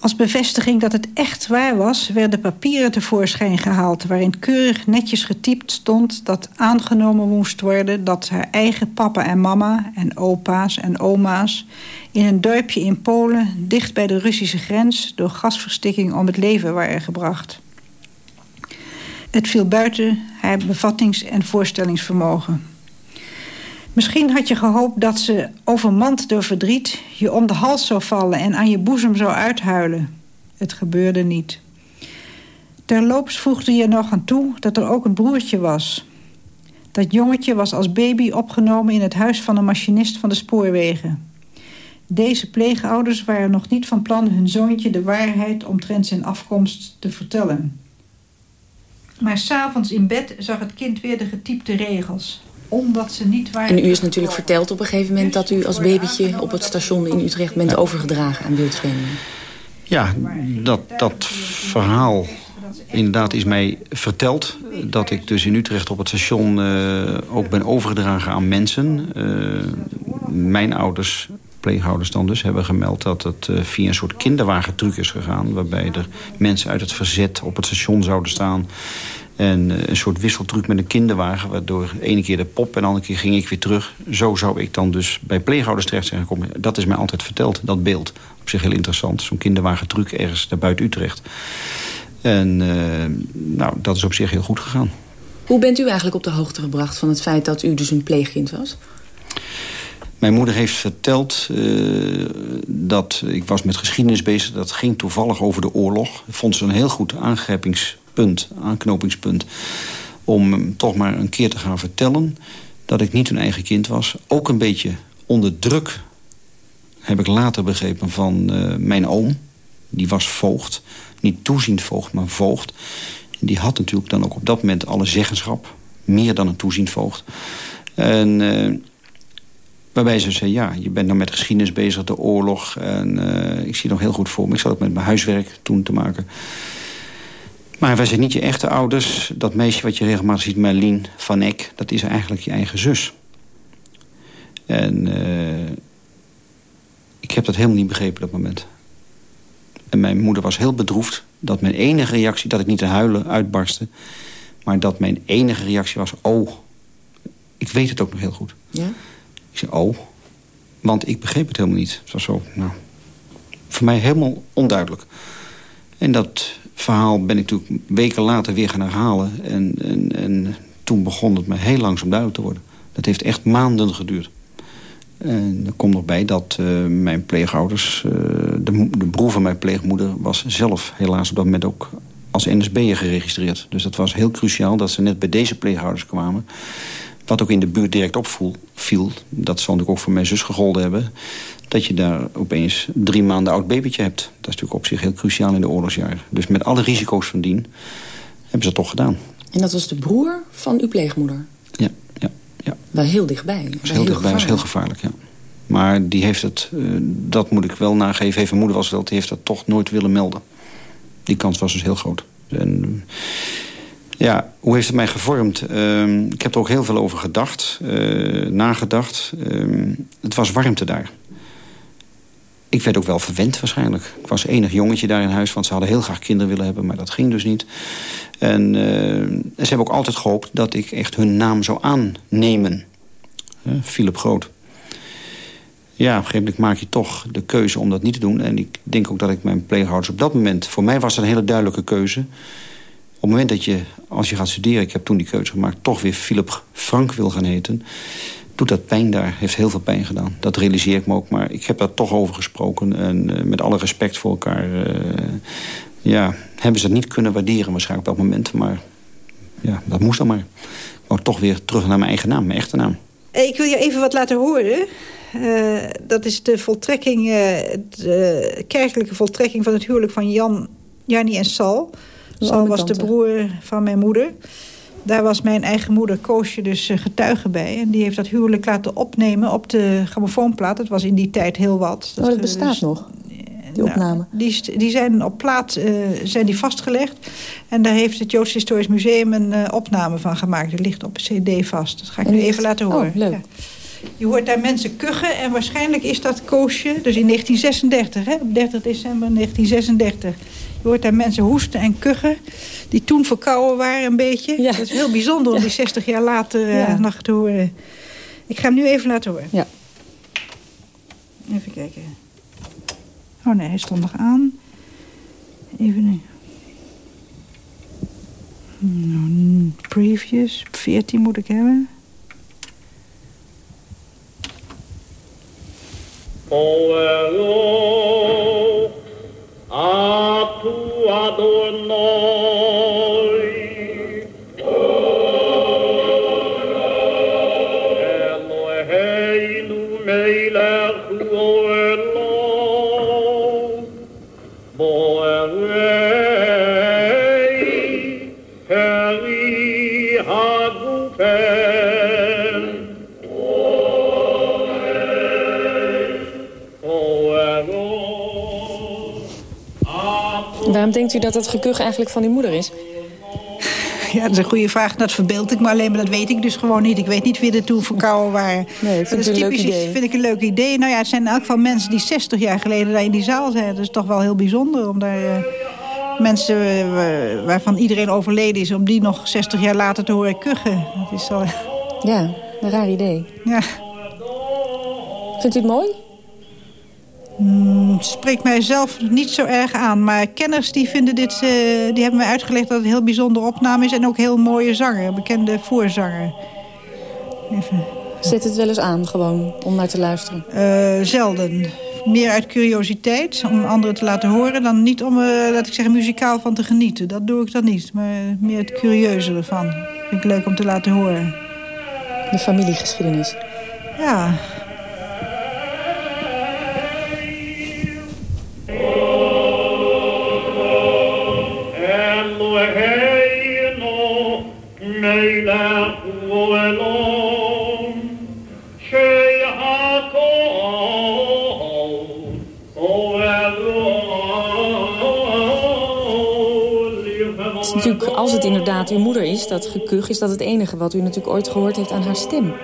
Als bevestiging dat het echt waar was... werden papieren tevoorschijn gehaald... waarin keurig netjes getypt stond dat aangenomen moest worden... dat haar eigen papa en mama en opa's en oma's... in een dorpje in Polen, dicht bij de Russische grens... door gasverstikking om het leven waren gebracht. Het viel buiten haar bevattings- en voorstellingsvermogen... Misschien had je gehoopt dat ze, overmand door verdriet... je om de hals zou vallen en aan je boezem zou uithuilen. Het gebeurde niet. Terloops voegde je nog aan toe dat er ook een broertje was. Dat jongetje was als baby opgenomen in het huis van een machinist van de spoorwegen. Deze pleegouders waren nog niet van plan hun zoontje de waarheid omtrent zijn afkomst te vertellen. Maar s'avonds in bed zag het kind weer de getypte regels omdat ze niet waren... En u is natuurlijk verteld op een gegeven moment... dat u als babytje op het station in Utrecht bent overgedragen aan wildvreemden. Ja, dat, dat verhaal inderdaad is mij verteld. Dat ik dus in Utrecht op het station uh, ook ben overgedragen aan mensen. Uh, mijn ouders, pleegouders dan dus, hebben gemeld... dat het uh, via een soort kinderwagentruc is gegaan... waarbij er mensen uit het verzet op het station zouden staan... En eh, een soort wisseltruc met een kinderwagen... waardoor de ene keer de pop en de andere keer ging ik weer terug. Zo zou ik dan dus bij pleegouders terecht zijn gekomen. Dat is mij altijd verteld, dat beeld. Op zich heel interessant. Zo'n kinderwagentruc ergens daar buiten Utrecht. En uh, nou, dat is op zich heel goed gegaan. Hoe bent u eigenlijk op de hoogte gebracht van het feit dat u dus een pleegkind was? Mijn moeder heeft verteld uh, dat ik was met geschiedenis bezig. Dat ging toevallig over de oorlog. Vond ze een heel goed aangrijpings punt, aanknopingspunt... om toch maar een keer te gaan vertellen dat ik niet hun eigen kind was. Ook een beetje onder druk, heb ik later begrepen, van uh, mijn oom. Die was voogd. Niet toeziend voogd, maar voogd. En die had natuurlijk dan ook op dat moment alle zeggenschap. Meer dan een toeziend voogd. En uh, Waarbij ze zei, ja, je bent nou met geschiedenis bezig, de oorlog. En ik zie het nog heel goed voor me. Ik zat ook met mijn huiswerk toen te maken. Maar wij zijn niet je echte ouders. Dat meisje wat je regelmatig ziet, Merlien van Eck... dat is eigenlijk je eigen zus. En uh, ik heb dat helemaal niet begrepen op dat moment. En mijn moeder was heel bedroefd dat mijn enige reactie... dat ik niet te huilen uitbarstte... maar dat mijn enige reactie was... oh, ik weet het ook nog heel goed. Ja? Ik zei, oh, want ik begreep het helemaal niet. Het was zo, nou, voor mij helemaal onduidelijk. En dat verhaal ben ik natuurlijk weken later weer gaan herhalen. En, en, en toen begon het me heel langzaam duidelijk te worden. Dat heeft echt maanden geduurd. En er komt nog bij dat uh, mijn pleegouders... Uh, de, de, broer van mijn pleegmoeder was zelf helaas op dat moment ook als NSB'er geregistreerd. Dus dat was heel cruciaal dat ze net bij deze pleegouders kwamen. Wat ook in de buurt direct opviel. Dat zal natuurlijk ook voor mijn zus gegolden hebben dat je daar opeens drie maanden oud babytje hebt. Dat is natuurlijk op zich heel cruciaal in de oorlogsjaren. Dus met alle risico's van dien hebben ze dat toch gedaan. En dat was de broer van uw pleegmoeder? Ja, ja. ja. Wel heel dichtbij. Dat was heel, heel dichtbij, was heel gevaarlijk, ja. Maar die heeft het, uh, dat moet ik wel nageven, heeft mijn moeder was wel, die heeft dat toch nooit willen melden. Die kans was dus heel groot. En, ja, hoe heeft het mij gevormd? Uh, ik heb er ook heel veel over gedacht, uh, nagedacht. Uh, het was warmte daar ik werd ook wel verwend waarschijnlijk. Ik was enig jongetje daar in huis, want ze hadden heel graag kinderen willen hebben, maar dat ging dus niet. En uh, ze hebben ook altijd gehoopt dat ik echt hun naam zou aannemen. Philip Groot. Ja, op een gegeven moment maak je toch de keuze om dat niet te doen. En ik denk ook dat ik mijn pleegouders op dat moment... voor mij was dat een hele duidelijke keuze. Op het moment dat je, als je gaat studeren... ik heb toen die keuze gemaakt, toch weer Philip Frank wil gaan heten doet dat pijn daar. Heeft heel veel pijn gedaan. Dat realiseer ik me ook. Maar ik heb daar toch over gesproken. En uh, met alle respect voor elkaar... Uh, ja, hebben ze het niet kunnen waarderen waarschijnlijk op dat moment. Maar ja, dat moest dan maar. Ik wou toch weer terug naar mijn eigen naam, mijn echte naam. Ik wil je even wat laten horen. Uh, dat is de voltrekking, de kerkelijke voltrekking van het huwelijk van Jan, Jannie en Sal. Sal was de broer van mijn moeder. Daar was mijn eigen moeder Koosje dus eh, getuige bij. En die heeft dat huwelijk laten opnemen op de grammofoonplaat. Dat was in die tijd heel wat. Dat, oh, dat bestaat dus, nog? Die nou, opname? Die, die, zijn op plaat uh, zijn die vastgelegd. En daar heeft het Joods Historisch Museum een uh, opname van gemaakt. Die ligt op een cd vast. Dat ga ik nu even laten horen. Oh, leuk. Je hoort daar mensen kuchen en waarschijnlijk is dat Koosje... dus in 1936, hè, op 30 december 1936... Je hoort daar mensen hoesten en kuchen. Die toen verkouden waren een beetje. Ja. Dat is heel bijzonder om die 60 jaar later uh, nog te horen. Ik ga hem nu even laten horen. Ja. Even kijken. Oh nee, hij stond nog aan. Even... nu. Nou, previous. 14 moet ik hebben. Oh, a tu adornoi. Waarom denkt u dat het gekuch eigenlijk van die moeder is? Ja, dat is een goede vraag. Dat verbeeld ik me alleen, maar dat weet ik dus gewoon niet. Ik weet niet wie er toen verkouden waren. Nee, dat is typisch, een leuk idee. vind ik een leuk idee. Nou ja, het zijn in elk geval mensen die 60 jaar geleden daar in die zaal zijn. Dat is toch wel heel bijzonder om daar... Uh, mensen uh, waarvan iedereen overleden is... om die nog 60 jaar later te horen kuchen. Dat is zo... Ja, een raar idee. Ja. Vindt u het mooi? Hmm, spreekt mij zelf niet zo erg aan. Maar kenners die vinden dit, uh, die hebben mij uitgelegd dat het een heel bijzondere opname is. En ook heel mooie zanger, bekende voorzanger. Even. Zet het wel eens aan, gewoon, om naar te luisteren? Uh, zelden. Meer uit curiositeit, om anderen te laten horen... dan niet om, uh, laat ik zeggen, muzikaal van te genieten. Dat doe ik dan niet, maar meer het curieuze ervan. Vind ik leuk om te laten horen. De familiegeschiedenis. Ja, als het inderdaad uw moeder is, dat gekuch... is dat het enige wat u natuurlijk ooit gehoord heeft aan haar stem.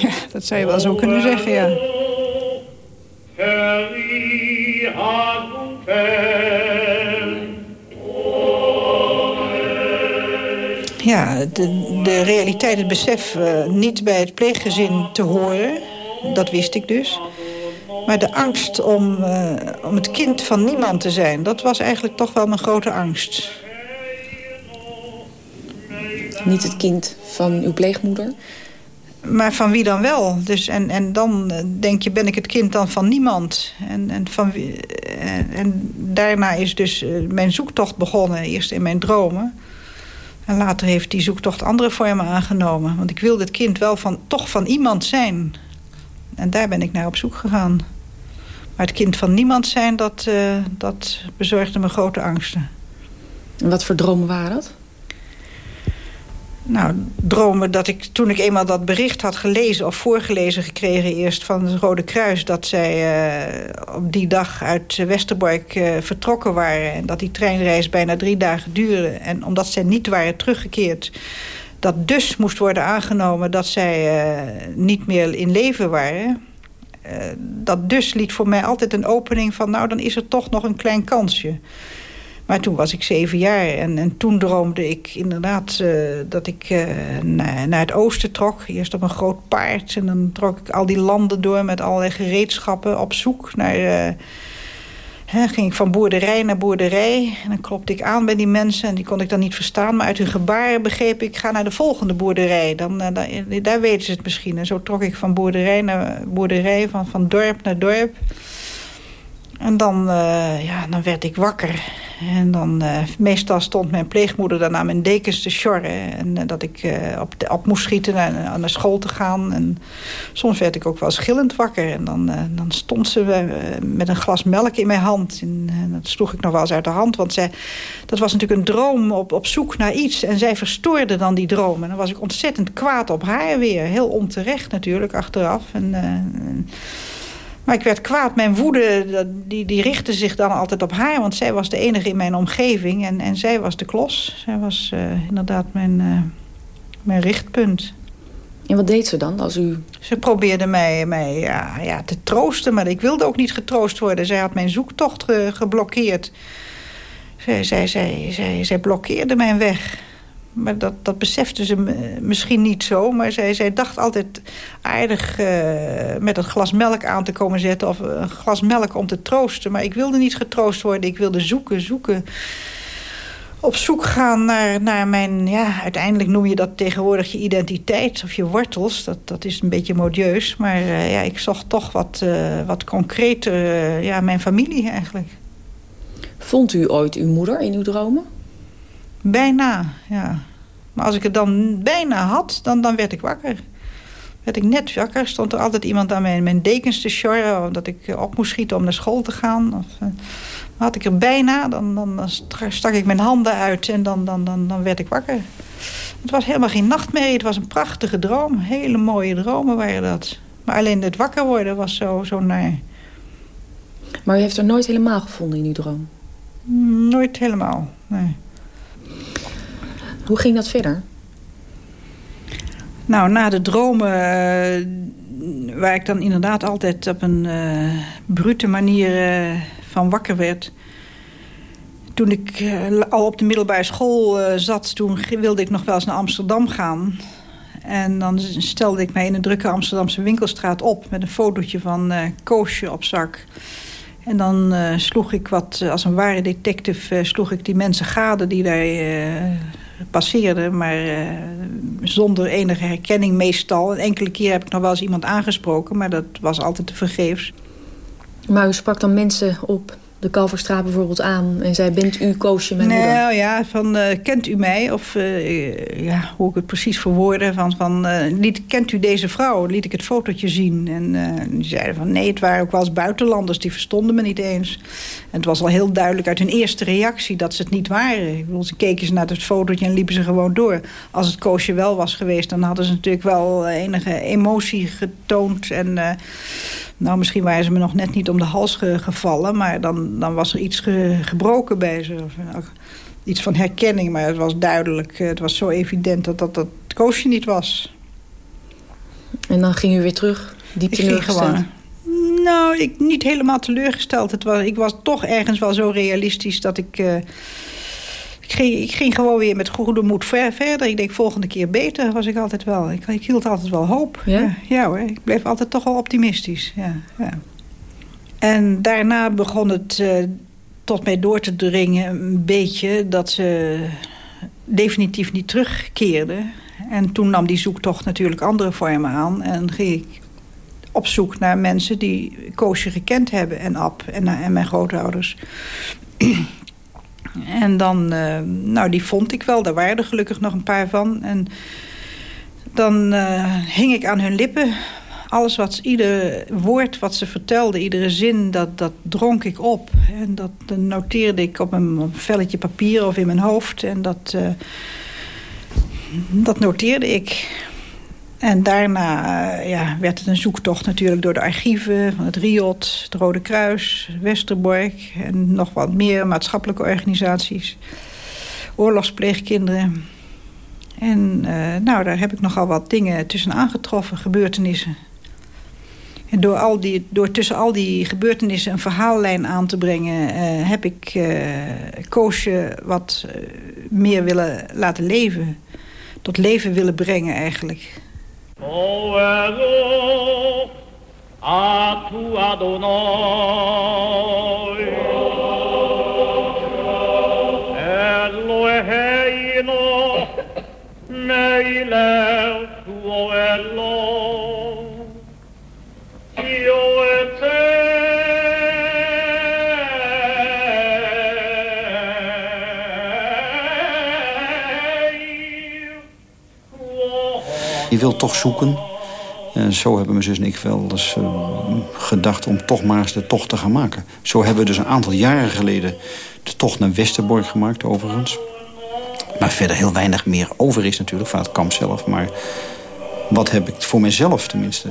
Ja, dat zou je wel zo kunnen zeggen, ja. Ja, de, de realiteit, het besef uh, niet bij het pleeggezin te horen... dat wist ik dus. Maar de angst om, uh, om het kind van niemand te zijn... dat was eigenlijk toch wel mijn grote angst. Niet het kind van uw pleegmoeder? Maar van wie dan wel? Dus en, en dan eh, denk je, ben ik het kind dan van niemand? En, en, van, en, en daarna is dus mijn zoektocht begonnen. Eerst in mijn dromen. En later heeft die zoektocht andere vormen aangenomen. Want ik wilde het kind wel van, toch van iemand zijn. En daar ben ik naar op zoek gegaan. Maar het kind van niemand zijn, dat, uh, dat bezorgde me grote angsten. En wat voor dromen waren dat? Nou, dromen dat ik toen ik eenmaal dat bericht had gelezen... of voorgelezen gekregen eerst van het Rode Kruis... dat zij uh, op die dag uit Westerbork uh, vertrokken waren... en dat die treinreis bijna drie dagen duurde. En omdat zij niet waren teruggekeerd... dat dus moest worden aangenomen dat zij uh, niet meer in leven waren... dat dus liet voor mij altijd een opening van... nou, dan is er toch nog een klein kansje... Maar toen was ik zeven jaar en, en toen droomde ik inderdaad uh, dat ik uh, naar, naar, het oosten trok. Eerst op een groot paard en dan trok ik al die landen door met allerlei gereedschappen op zoek naar... He, ging ik van boerderij naar boerderij. En dan klopte ik aan bij die mensen. En die kon ik dan niet verstaan. Maar uit hun gebaren begreep ik, ga naar de volgende boerderij. Dan, daar, daar weten ze het misschien. En zo trok ik van boerderij naar boerderij. Van, van dorp naar dorp. En dan, uh, ja, dan werd ik wakker. En dan, uh, meestal stond mijn pleegmoeder dan aan mijn dekens te sjorren. En uh, dat ik op, de, op moest schieten naar, naar school te gaan. En soms werd ik ook wel schillend wakker. En dan, dan stond ze met een glas melk in mijn hand. En dat sloeg ik nog wel eens uit de hand. Want zij, dat was natuurlijk een droom op, op zoek naar iets. En zij verstoorde dan die droom. En dan was ik ontzettend kwaad op haar weer. Heel onterecht natuurlijk, achteraf. En... Maar ik werd kwaad. Mijn woede die, die richtte zich dan altijd op haar. Want zij was de enige in mijn omgeving. En, en zij was de klos. Zij was uh, inderdaad mijn, uh, mijn richtpunt. En wat deed ze dan als u... Ze probeerde mij, mij ja, ja, te troosten. Maar ik wilde ook niet getroost worden. Zij had mijn zoektocht ge geblokkeerd. Zij, zij, zij, zij, zij blokkeerde mijn weg. Maar dat, dat besefte ze misschien niet zo. Maar zij, zij dacht altijd aardig uh, met het glas melk aan te komen zetten. Of een glas melk om te troosten. Maar ik wilde niet getroost worden. Ik wilde zoeken, zoeken. Op zoek gaan naar, naar mijn... Ja, uiteindelijk noem je dat tegenwoordig je identiteit. Of je wortels. Dat, dat is een beetje modieus. Maar ja, ik zocht toch wat, wat concreter... ja, mijn familie eigenlijk. Vond u ooit uw moeder in uw dromen? Bijna, ja. Maar als ik het dan bijna had, dan, dan werd ik wakker. Werd ik net wakker, stond er altijd iemand aan mijn, mijn dekens te sjorren... omdat ik op moest schieten om naar school te gaan. Of, uh, had ik er bijna, dan, dan, dan stak ik mijn handen uit en dan, dan, dan, dan werd ik wakker. Het was helemaal geen nachtmerrie, het was een prachtige droom. Hele mooie dromen waren dat. Maar alleen het wakker worden was zo, zo naar. Maar u heeft er nooit helemaal gevonden in uw droom? Nooit helemaal, nee. Hoe ging dat verder? Nou, na de dromen... Uh, waar ik dan inderdaad altijd op een uh, brute manier uh, van wakker werd... Toen ik al op de middelbare school zat... toen wilde ik nog wel eens naar Amsterdam gaan. En dan stelde ik mij in een drukke Amsterdamse winkelstraat op... met een fotootje van Koosje op zak... En dan sloeg ik wat, als een ware detective, sloeg ik die mensen gade die daar passeerden. Maar zonder enige herkenning meestal. Een enkele keer heb ik nog wel eens iemand aangesproken, maar dat was altijd te vergeefs. Maar u sprak dan mensen op de Kalverstraat bijvoorbeeld aan en zei... bent u Koosje, mijn moeder? Nou ja, van uh, kent u mij? Of uh, ja, hoe ik het precies verwoordde. Van, van uh, liet, kent u deze vrouw? Liet ik het fotootje zien. En die zeiden van nee, het waren ook wel eens buitenlanders. Die verstonden me niet eens. En het was al heel duidelijk uit hun eerste reactie dat ze het niet waren. Ik bedoel, ze keken ze naar het fotootje en liepen ze gewoon door. Als het Koosje wel was geweest, dan hadden ze natuurlijk wel enige emotie getoond. En nou, misschien waren ze me nog net niet om de hals ge gevallen... maar dan, dan was er iets ge gebroken bij ze. Of, iets van herkenning. Maar het was duidelijk, het was zo evident dat dat, dat koosje niet was. En dan ging u weer terug, diep teleurgesteld? Nou, ik, niet helemaal teleurgesteld. Het was, ik was toch ergens wel zo realistisch dat ik... Uh, ik, ging, ik ging gewoon weer met goede moed ver, verder. Ik denk, volgende keer beter was ik altijd wel. Ik, ik hield altijd wel hoop. Ja? ja? Ja, hoor, ik bleef altijd toch wel optimistisch. Ja, ja. En daarna begon het uh, tot mij door te dringen een beetje... dat ze definitief niet terugkeerde. En toen nam die zoektocht natuurlijk andere vormen aan. En ging ik op zoek naar mensen die Koosje gekend hebben. En Ab en, en mijn grootouders. En dan, uh, nou die vond ik wel. Daar waren er gelukkig nog een paar van. En dan uh, hing ik aan hun lippen. Alles wat, ieder woord wat ze vertelde, iedere zin, dat, dat dronk ik op. En dat noteerde ik op een velletje papier of in mijn hoofd. En dat, uh, dat noteerde ik. En daarna ja, werd het een zoektocht natuurlijk door de archieven van het RIOT, het Rode Kruis, Westerbork en nog wat meer maatschappelijke organisaties. Oorlogspleegkinderen. En uh, nou, daar heb ik nogal wat dingen tussen aangetroffen, gebeurtenissen. En door, al die, door tussen al die gebeurtenissen een verhaallijn aan te brengen... Uh, heb ik uh, Koosje wat meer willen laten leven. Tot leven willen brengen eigenlijk. Oego a tu Adonai. Eloheinu meileu tu Eloi. Je wilt toch zoeken. En zo hebben mijn zus en ik wel eens uh, gedacht om toch maar eens de tocht te gaan maken. Zo hebben we dus een aantal jaren geleden de tocht naar Westerbork gemaakt, overigens. Maar verder heel weinig meer over is natuurlijk van het kamp zelf. Maar wat heb ik voor mezelf tenminste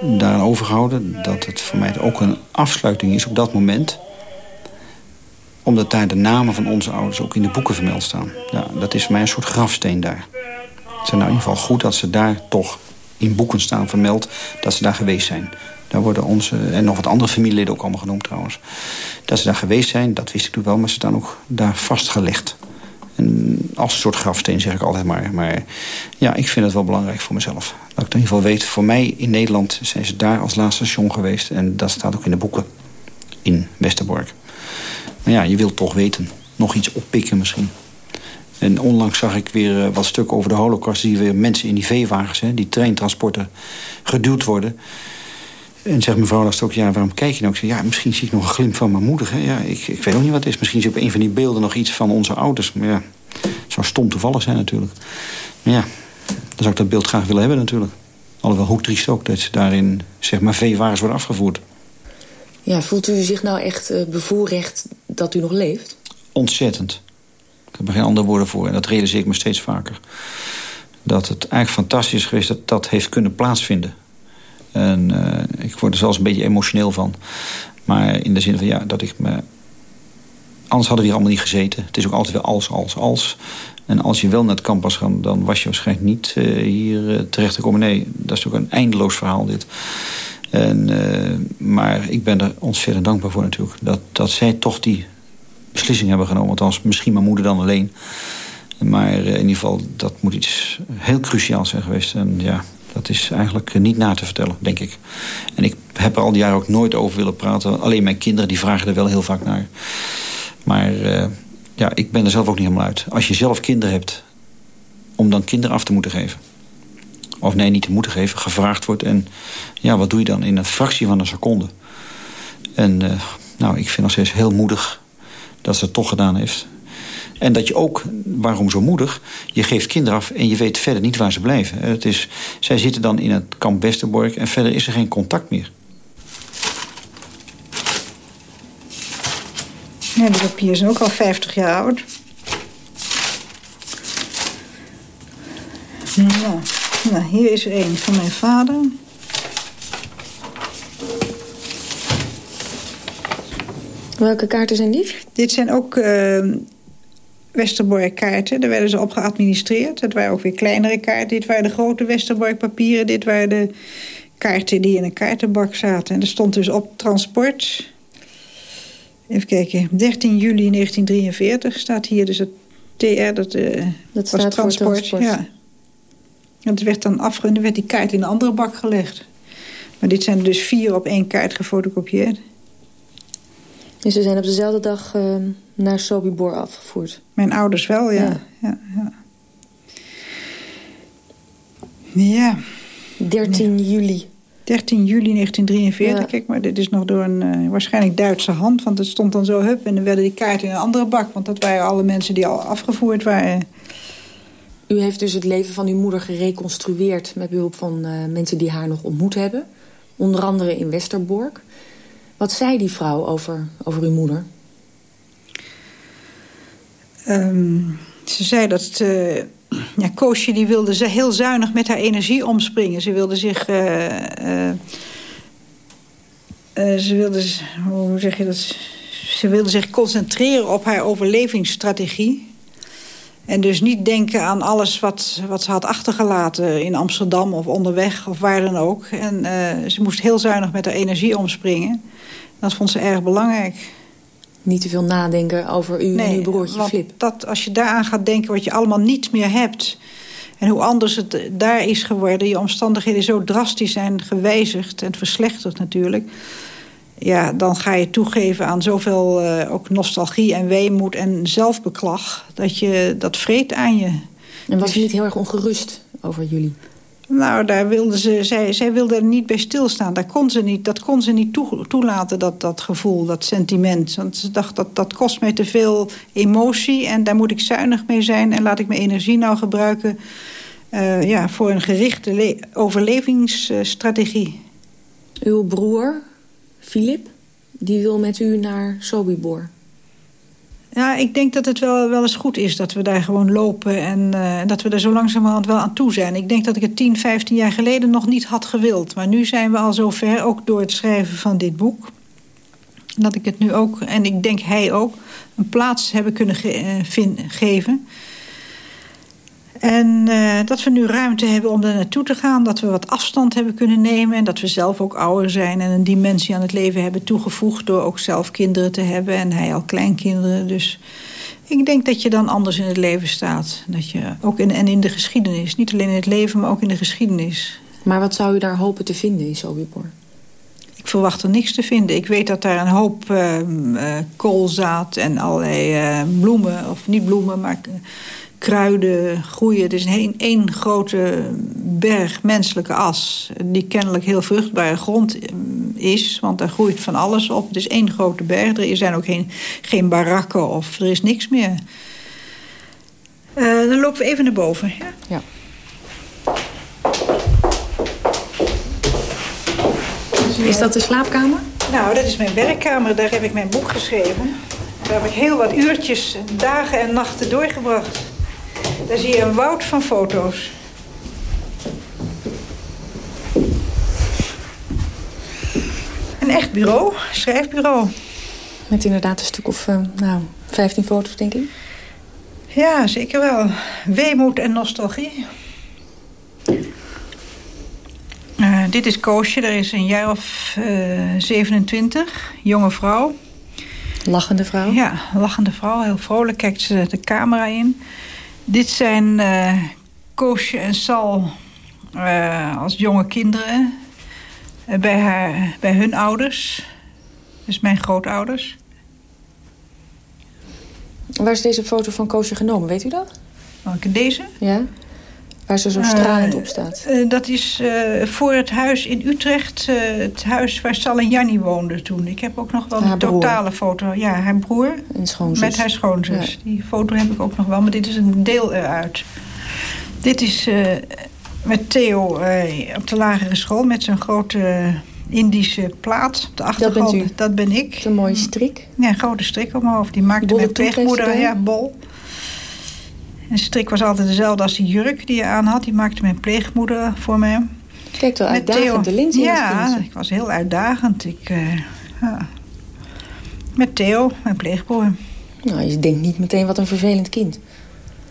daaraan overgehouden... dat het voor mij ook een afsluiting is op dat moment... omdat daar de namen van onze ouders ook in de boeken vermeld staan. Dat is voor mij een soort grafsteen daar. Het is in ieder geval goed dat ze daar toch in boeken staan vermeld... dat ze daar geweest zijn. Daar worden onze, en nog wat andere familieleden ook allemaal genoemd trouwens. Dat ze daar geweest zijn, dat wist ik natuurlijk wel... maar ze staan ook daar vastgelegd. En als een soort grafsteen zeg ik altijd maar. Maar ja, ik vind het wel belangrijk voor mezelf. Dat ik in ieder geval weet, voor mij in Nederland zijn ze daar als laatste station geweest. En dat staat ook in de boeken in Westerbork. Maar ja, je wilt toch weten. Nog iets oppikken misschien. En onlangs zag ik weer wat stukken over de holocaust... die weer mensen in die veewagens, hè, die treintransporten, geduwd worden. En zegt mevrouw ook, ja, waarom kijk je nou? Ik zeg, ja, misschien zie ik nog een glimp van mijn moeder. Hè? Ja, ik, ik weet ook niet wat het is. Misschien zie ik op een van die beelden nog iets van onze ouders. Maar ja, het zou stom toevallig zijn natuurlijk. Maar ja, dan zou ik dat beeld graag willen hebben natuurlijk. Alhoewel, hoe triest ook dat ze daarin, zeg maar, veewagens worden afgevoerd. Ja, voelt u zich nou echt uh, bevoorrecht dat u nog leeft? Ontzettend. Ik heb er geen andere woorden voor. En dat realiseer ik me steeds vaker. Dat het eigenlijk fantastisch is geweest dat dat heeft kunnen plaatsvinden. En uh, ik word er zelfs een beetje emotioneel van. Maar in de zin van ja, dat ik me... Anders hadden we hier allemaal niet gezeten. Het is ook altijd weer als, als, als. En als je wel naar het kamp was gaan, dan was je waarschijnlijk niet uh, hier uh, terecht te komen. Nee, dat is ook een eindeloos verhaal dit. En, maar ik ben er ontzettend dankbaar voor natuurlijk. Dat, dat zij toch die beslissing hebben genomen. Althans, misschien mijn moeder dan alleen. Maar in ieder geval, dat moet iets heel cruciaals zijn geweest. En ja, dat is eigenlijk niet na te vertellen, denk ik. En ik heb er al die jaren ook nooit over willen praten. Alleen mijn kinderen die vragen er wel heel vaak naar. Maar uh, ja, ik ben er zelf ook niet helemaal uit. Als je zelf kinderen hebt, om dan kinderen af te moeten geven. Of nee, niet te moeten geven, gevraagd wordt. En ja, wat doe je dan in een fractie van een seconde? En nou, ik vind nog steeds heel moedig dat ze het toch gedaan heeft. En dat je ook, waarom zo moedig, je geeft kinderen af en je weet verder niet waar ze blijven. Het is, zij zitten dan in het kamp Westerbork en verder is er geen contact meer. Ja, die papieren zijn ook al 50 jaar oud. Ja. Nou, hier is er een van mijn vader. Welke kaarten zijn die? Dit zijn ook uh, Westerbork kaarten. Daar werden ze op geadministreerd. Dat waren ook weer kleinere kaarten. Dit waren de grote Westerbork papieren. Dit waren de kaarten die in een kaartenbak zaten. En er stond dus op transport. Even kijken. 13 juli 1943 staat hier dus het TR. Dat, uh, dat was staat transport. transport. Ja. En het werd dan afgerond. werd die kaart in een andere bak gelegd. Maar dit zijn er dus vier op één kaart gefotocopieerd. Dus ze zijn op dezelfde dag uh, naar Sobibor afgevoerd? Mijn ouders wel, ja. Ja. Ja, ja. ja. 13 juli. 13 juli 1943. Ja. Kijk, maar dit is nog door een uh, waarschijnlijk Duitse hand. Want het stond dan zo hup. En dan werden die kaarten in een andere bak. Want dat waren alle mensen die al afgevoerd waren. U heeft dus het leven van uw moeder gereconstrueerd... met behulp van uh, mensen die haar nog ontmoet hebben. Onder andere in Westerbork. Wat zei die vrouw over, over uw moeder? Um, ze zei dat... Uh, ja, Koosje die wilde ze heel zuinig met haar energie omspringen. Ze wilde zich... Uh, ze wilde... Hoe zeg je dat? Ze wilde zich concentreren op haar overlevingsstrategie. En dus niet denken aan alles wat, wat ze had achtergelaten in Amsterdam of onderweg of waar dan ook. En ze moest heel zuinig met haar energie omspringen. Dat vond ze erg belangrijk. Niet te veel nadenken over u nee, en uw broertje want Flip. Dat, als je daaraan gaat denken wat je allemaal niet meer hebt... en hoe anders het daar is geworden... je omstandigheden zo drastisch zijn gewijzigd en verslechterd natuurlijk... ja, dan ga je toegeven aan zoveel uh, ook nostalgie en weemoed en zelfbeklag... dat je dat vreet aan je. En was je niet heel erg ongerust over jullie? Nou, daar wilde ze, zij, zij wilde er niet bij stilstaan. Daar kon ze niet, dat kon ze niet toe, toelaten, dat, dat gevoel, dat sentiment. Want ze dacht, dat, dat kost mij te veel emotie... en daar moet ik zuinig mee zijn... en laat ik mijn energie nou gebruiken... Uh, ja, voor een gerichte overlevingsstrategie. Uw broer, Filip, die wil met u naar Sobibor. Ja, ik denk dat het wel, wel eens goed is dat we daar gewoon lopen... en uh, dat we er zo langzamerhand wel aan toe zijn. Ik denk dat ik het 10, 15 jaar geleden nog niet had gewild. Maar nu zijn we al zover, ook door het schrijven van dit boek... dat ik het nu ook, en ik denk hij ook... een plaats hebben kunnen vind, geven... En uh, dat we nu ruimte hebben om er naartoe te gaan. Dat we wat afstand hebben kunnen nemen. En dat we zelf ook ouder zijn. En een dimensie aan het leven hebben toegevoegd. Door ook zelf kinderen te hebben. En hij al kleinkinderen. Dus ik denk dat je dan anders in het leven staat. Dat je ook in, en in de geschiedenis. Niet alleen in het leven, maar ook in de geschiedenis. Maar wat zou u daar hopen te vinden in Sobibor? Ik verwacht er niks te vinden. Ik weet dat daar een hoop uh, uh, koolzaad en allerlei uh, bloemen... of niet bloemen, maar kruiden groeien. Het is een één grote berg menselijke as... die kennelijk heel vruchtbare grond is. Want daar groeit van alles op. Het is één grote berg. Er zijn ook geen, geen barakken of er is niks meer. Uh, dan lopen we even naar boven. Ja? ja. Is dat de slaapkamer? Nou, dat is mijn werkkamer. Daar heb ik mijn boek geschreven. Daar heb ik heel wat uurtjes, dagen en nachten doorgebracht. Daar zie je een woud van foto's. Een echt bureau, schrijfbureau. Met inderdaad een stuk of, uh, nou, 15 foto's, denk ik. Ja, zeker wel. Weemoed en nostalgie. Uh, dit is Koosje, er is een jaar of uh, 27, jonge vrouw. Lachende vrouw? Ja, lachende vrouw, heel vrolijk, kijkt ze de camera in. Dit zijn uh, Koosje en Sal uh, als jonge kinderen uh, bij, haar, bij hun ouders. Dus mijn grootouders. Waar is deze foto van Koosje genomen, weet u dat? Welke, deze? Ja, waar ze zo stralend op staat. dat is voor het huis in Utrecht, het huis waar Sal en woonden toen. Ik heb ook nog wel een totale foto. Ja, haar broer. En schoonzus. Met haar schoonzus. Ja. Die foto heb ik ook nog wel, maar dit is een deel eruit. Dit is met Theo op de lagere school met zijn grote Indische plaat op de achtergrond. Dat bent u? Dat ben ik. Een mooie strik. Ja, een grote strik op mijn hoofd. Die maakte mijn pleegmoeder. Ja, bol. En de strik was altijd dezelfde als die jurk die je aan had. Die maakte mijn pleegmoeder voor mij. Kijk wel uitdagend, de lint in Ja, ik was heel uitdagend. Ik, uh, ja. Met Theo, mijn pleegbroer. Nou, je denkt niet meteen wat een vervelend kind.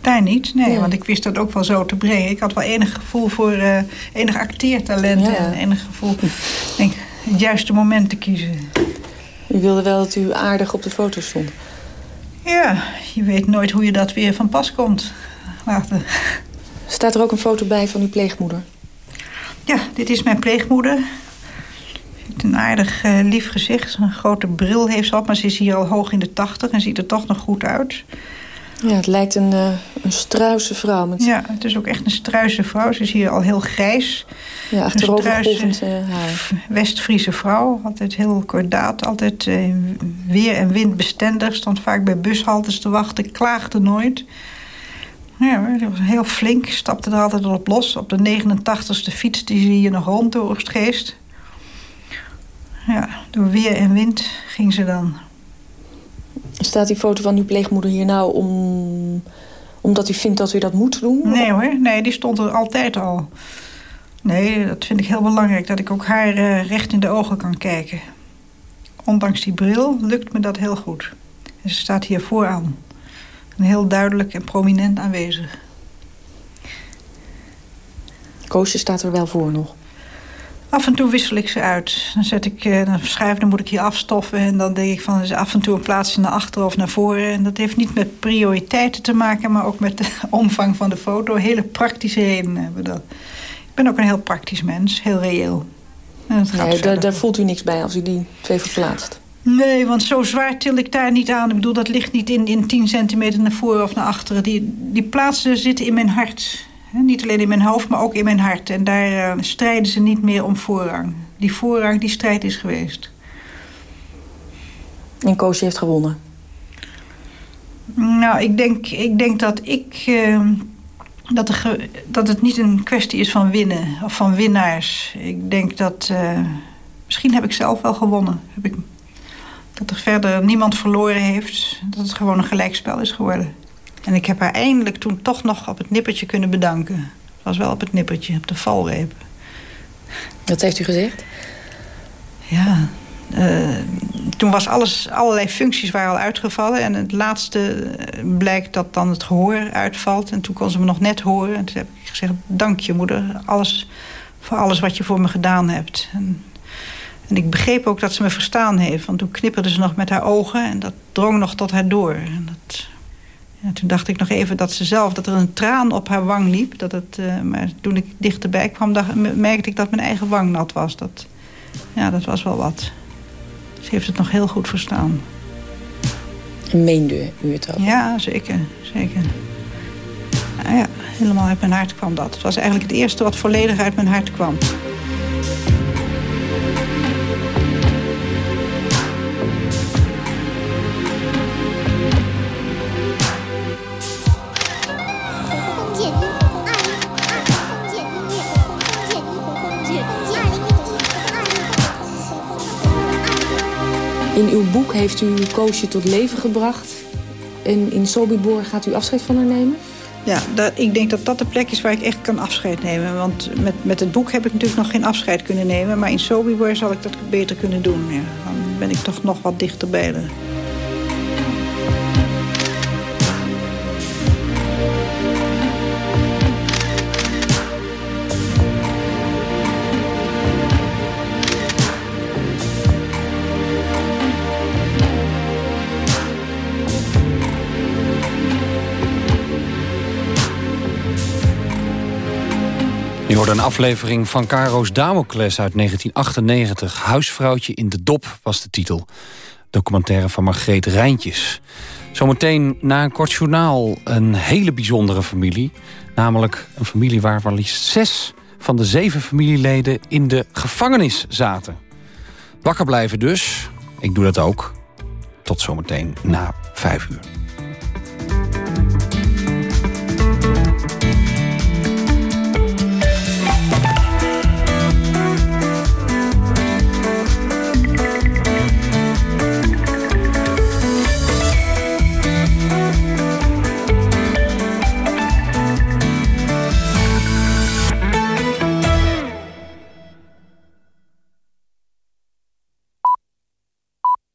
Daar niet, nee, want ik wist dat ook wel zo te brengen. Ik had wel enig gevoel voor uh, enig acteertalent en enig gevoel denk, het juiste moment te kiezen. U wilde wel dat u aardig op de foto stond. Ja, je weet nooit hoe je dat weer van pas komt. Later. Staat er ook een foto bij van uw pleegmoeder? Ja, dit is mijn pleegmoeder. Een aardig uh, lief gezicht. Een grote bril heeft ze op, maar ze is hier al hoog in de tachtig en ziet er toch nog goed uit. Ja, het lijkt een, uh, een struise vrouw. Met... Ja, het is ook echt een struise vrouw. Ze is hier al heel grijs. Ja, achterovergolvend uh, haar. West-Friese vrouw. Altijd heel kordaat. Altijd uh, weer- en windbestendig. Stond vaak bij bushaltes te wachten. Klaagde nooit. Ja, die was heel flink. Stapte er altijd op los. Op de 89ste fiets die ze hier nog rond door Oostgeest. Ja, door weer en wind ging ze dan. Staat die foto van uw pleegmoeder hier nou om, omdat u vindt dat u dat moet doen? Nee hoor, nee, die stond er altijd al. Nee, dat vind ik heel belangrijk. Dat ik ook haar uh, recht in de ogen kan kijken. Ondanks die bril lukt me dat heel goed. En ze staat hier vooraan. En heel duidelijk en prominent aanwezig. Koosje staat er wel voor nog. Af en toe wissel ik ze uit. Dan, zet ik, eh, dan schrijf, dan moet ik hier afstoffen. En dan denk ik van is af en toe een plaatsje naar achteren of naar voren. En dat heeft niet met prioriteiten te maken, maar ook met de omvang van de foto. Hele praktische redenen hebben we dat. Ik ben ook een heel praktisch mens, heel reëel. Nee, daar, daar voelt u niks bij als u die twee verplaatst. Nee, want zo zwaar til ik daar niet aan. Ik bedoel, dat ligt niet in, in 10 centimeter naar voren of naar achteren. Die, die plaatsen zitten in mijn hart. Niet alleen in mijn hoofd, maar ook in mijn hart. En daar uh, strijden ze niet meer om voorrang. Die voorrang, die strijd is geweest. En Koosje heeft gewonnen? Nou, ik denk, ik denk dat ik... Uh, dat, er, dat het niet een kwestie is van winnen of van winnaars. Ik denk dat... Uh, misschien heb ik zelf wel gewonnen. Heb ik, dat er verder niemand verloren heeft. Dat het gewoon een gelijkspel is geworden. En ik heb haar eindelijk toen toch nog op het nippertje kunnen bedanken. Het was wel op het nippertje, op de valreep. Wat heeft u gezegd? Ja, uh, toen was alles, allerlei functies waren al uitgevallen. En het laatste blijkt dat dan het gehoor uitvalt. En toen kon ze me nog net horen. En toen heb ik gezegd, dank je moeder. Alles, voor alles wat je voor me gedaan hebt. En, en ik begreep ook dat ze me verstaan heeft. Want toen knipperde ze nog met haar ogen. En dat drong nog tot haar door. En dat ja, toen dacht ik nog even dat ze zelf, dat er een traan op haar wang liep. Dat het, uh, maar toen ik dichterbij kwam, dacht, merkte ik dat mijn eigen wang nat was. Dat, ja, dat was wel wat. Ze heeft het nog heel goed verstaan. En meende u het ook? Ja, zeker. zeker. Nou ja, helemaal uit mijn hart kwam dat. Het was eigenlijk het eerste wat volledig uit mijn hart kwam. Boek heeft u Koosje tot leven gebracht. En in Sobibor gaat u afscheid van haar nemen? Ja, dat, ik denk dat dat de plek is waar ik echt kan afscheid nemen. Want met, met het boek heb ik natuurlijk nog geen afscheid kunnen nemen. Maar in Sobibor zal ik dat beter kunnen doen. Dan ben ik toch nog wat dichter bij haar. Je hoorde een aflevering van Caro's Damocles uit 1998. Huisvrouwtje in de dop was de titel. Documentaire van Margreet Rijntjes. Zometeen na een kort journaal een hele bijzondere familie. Namelijk een familie waar maar liefst zes van de zeven familieleden in de gevangenis zaten. Wakker blijven dus. Ik doe dat ook. Tot zometeen na vijf uur.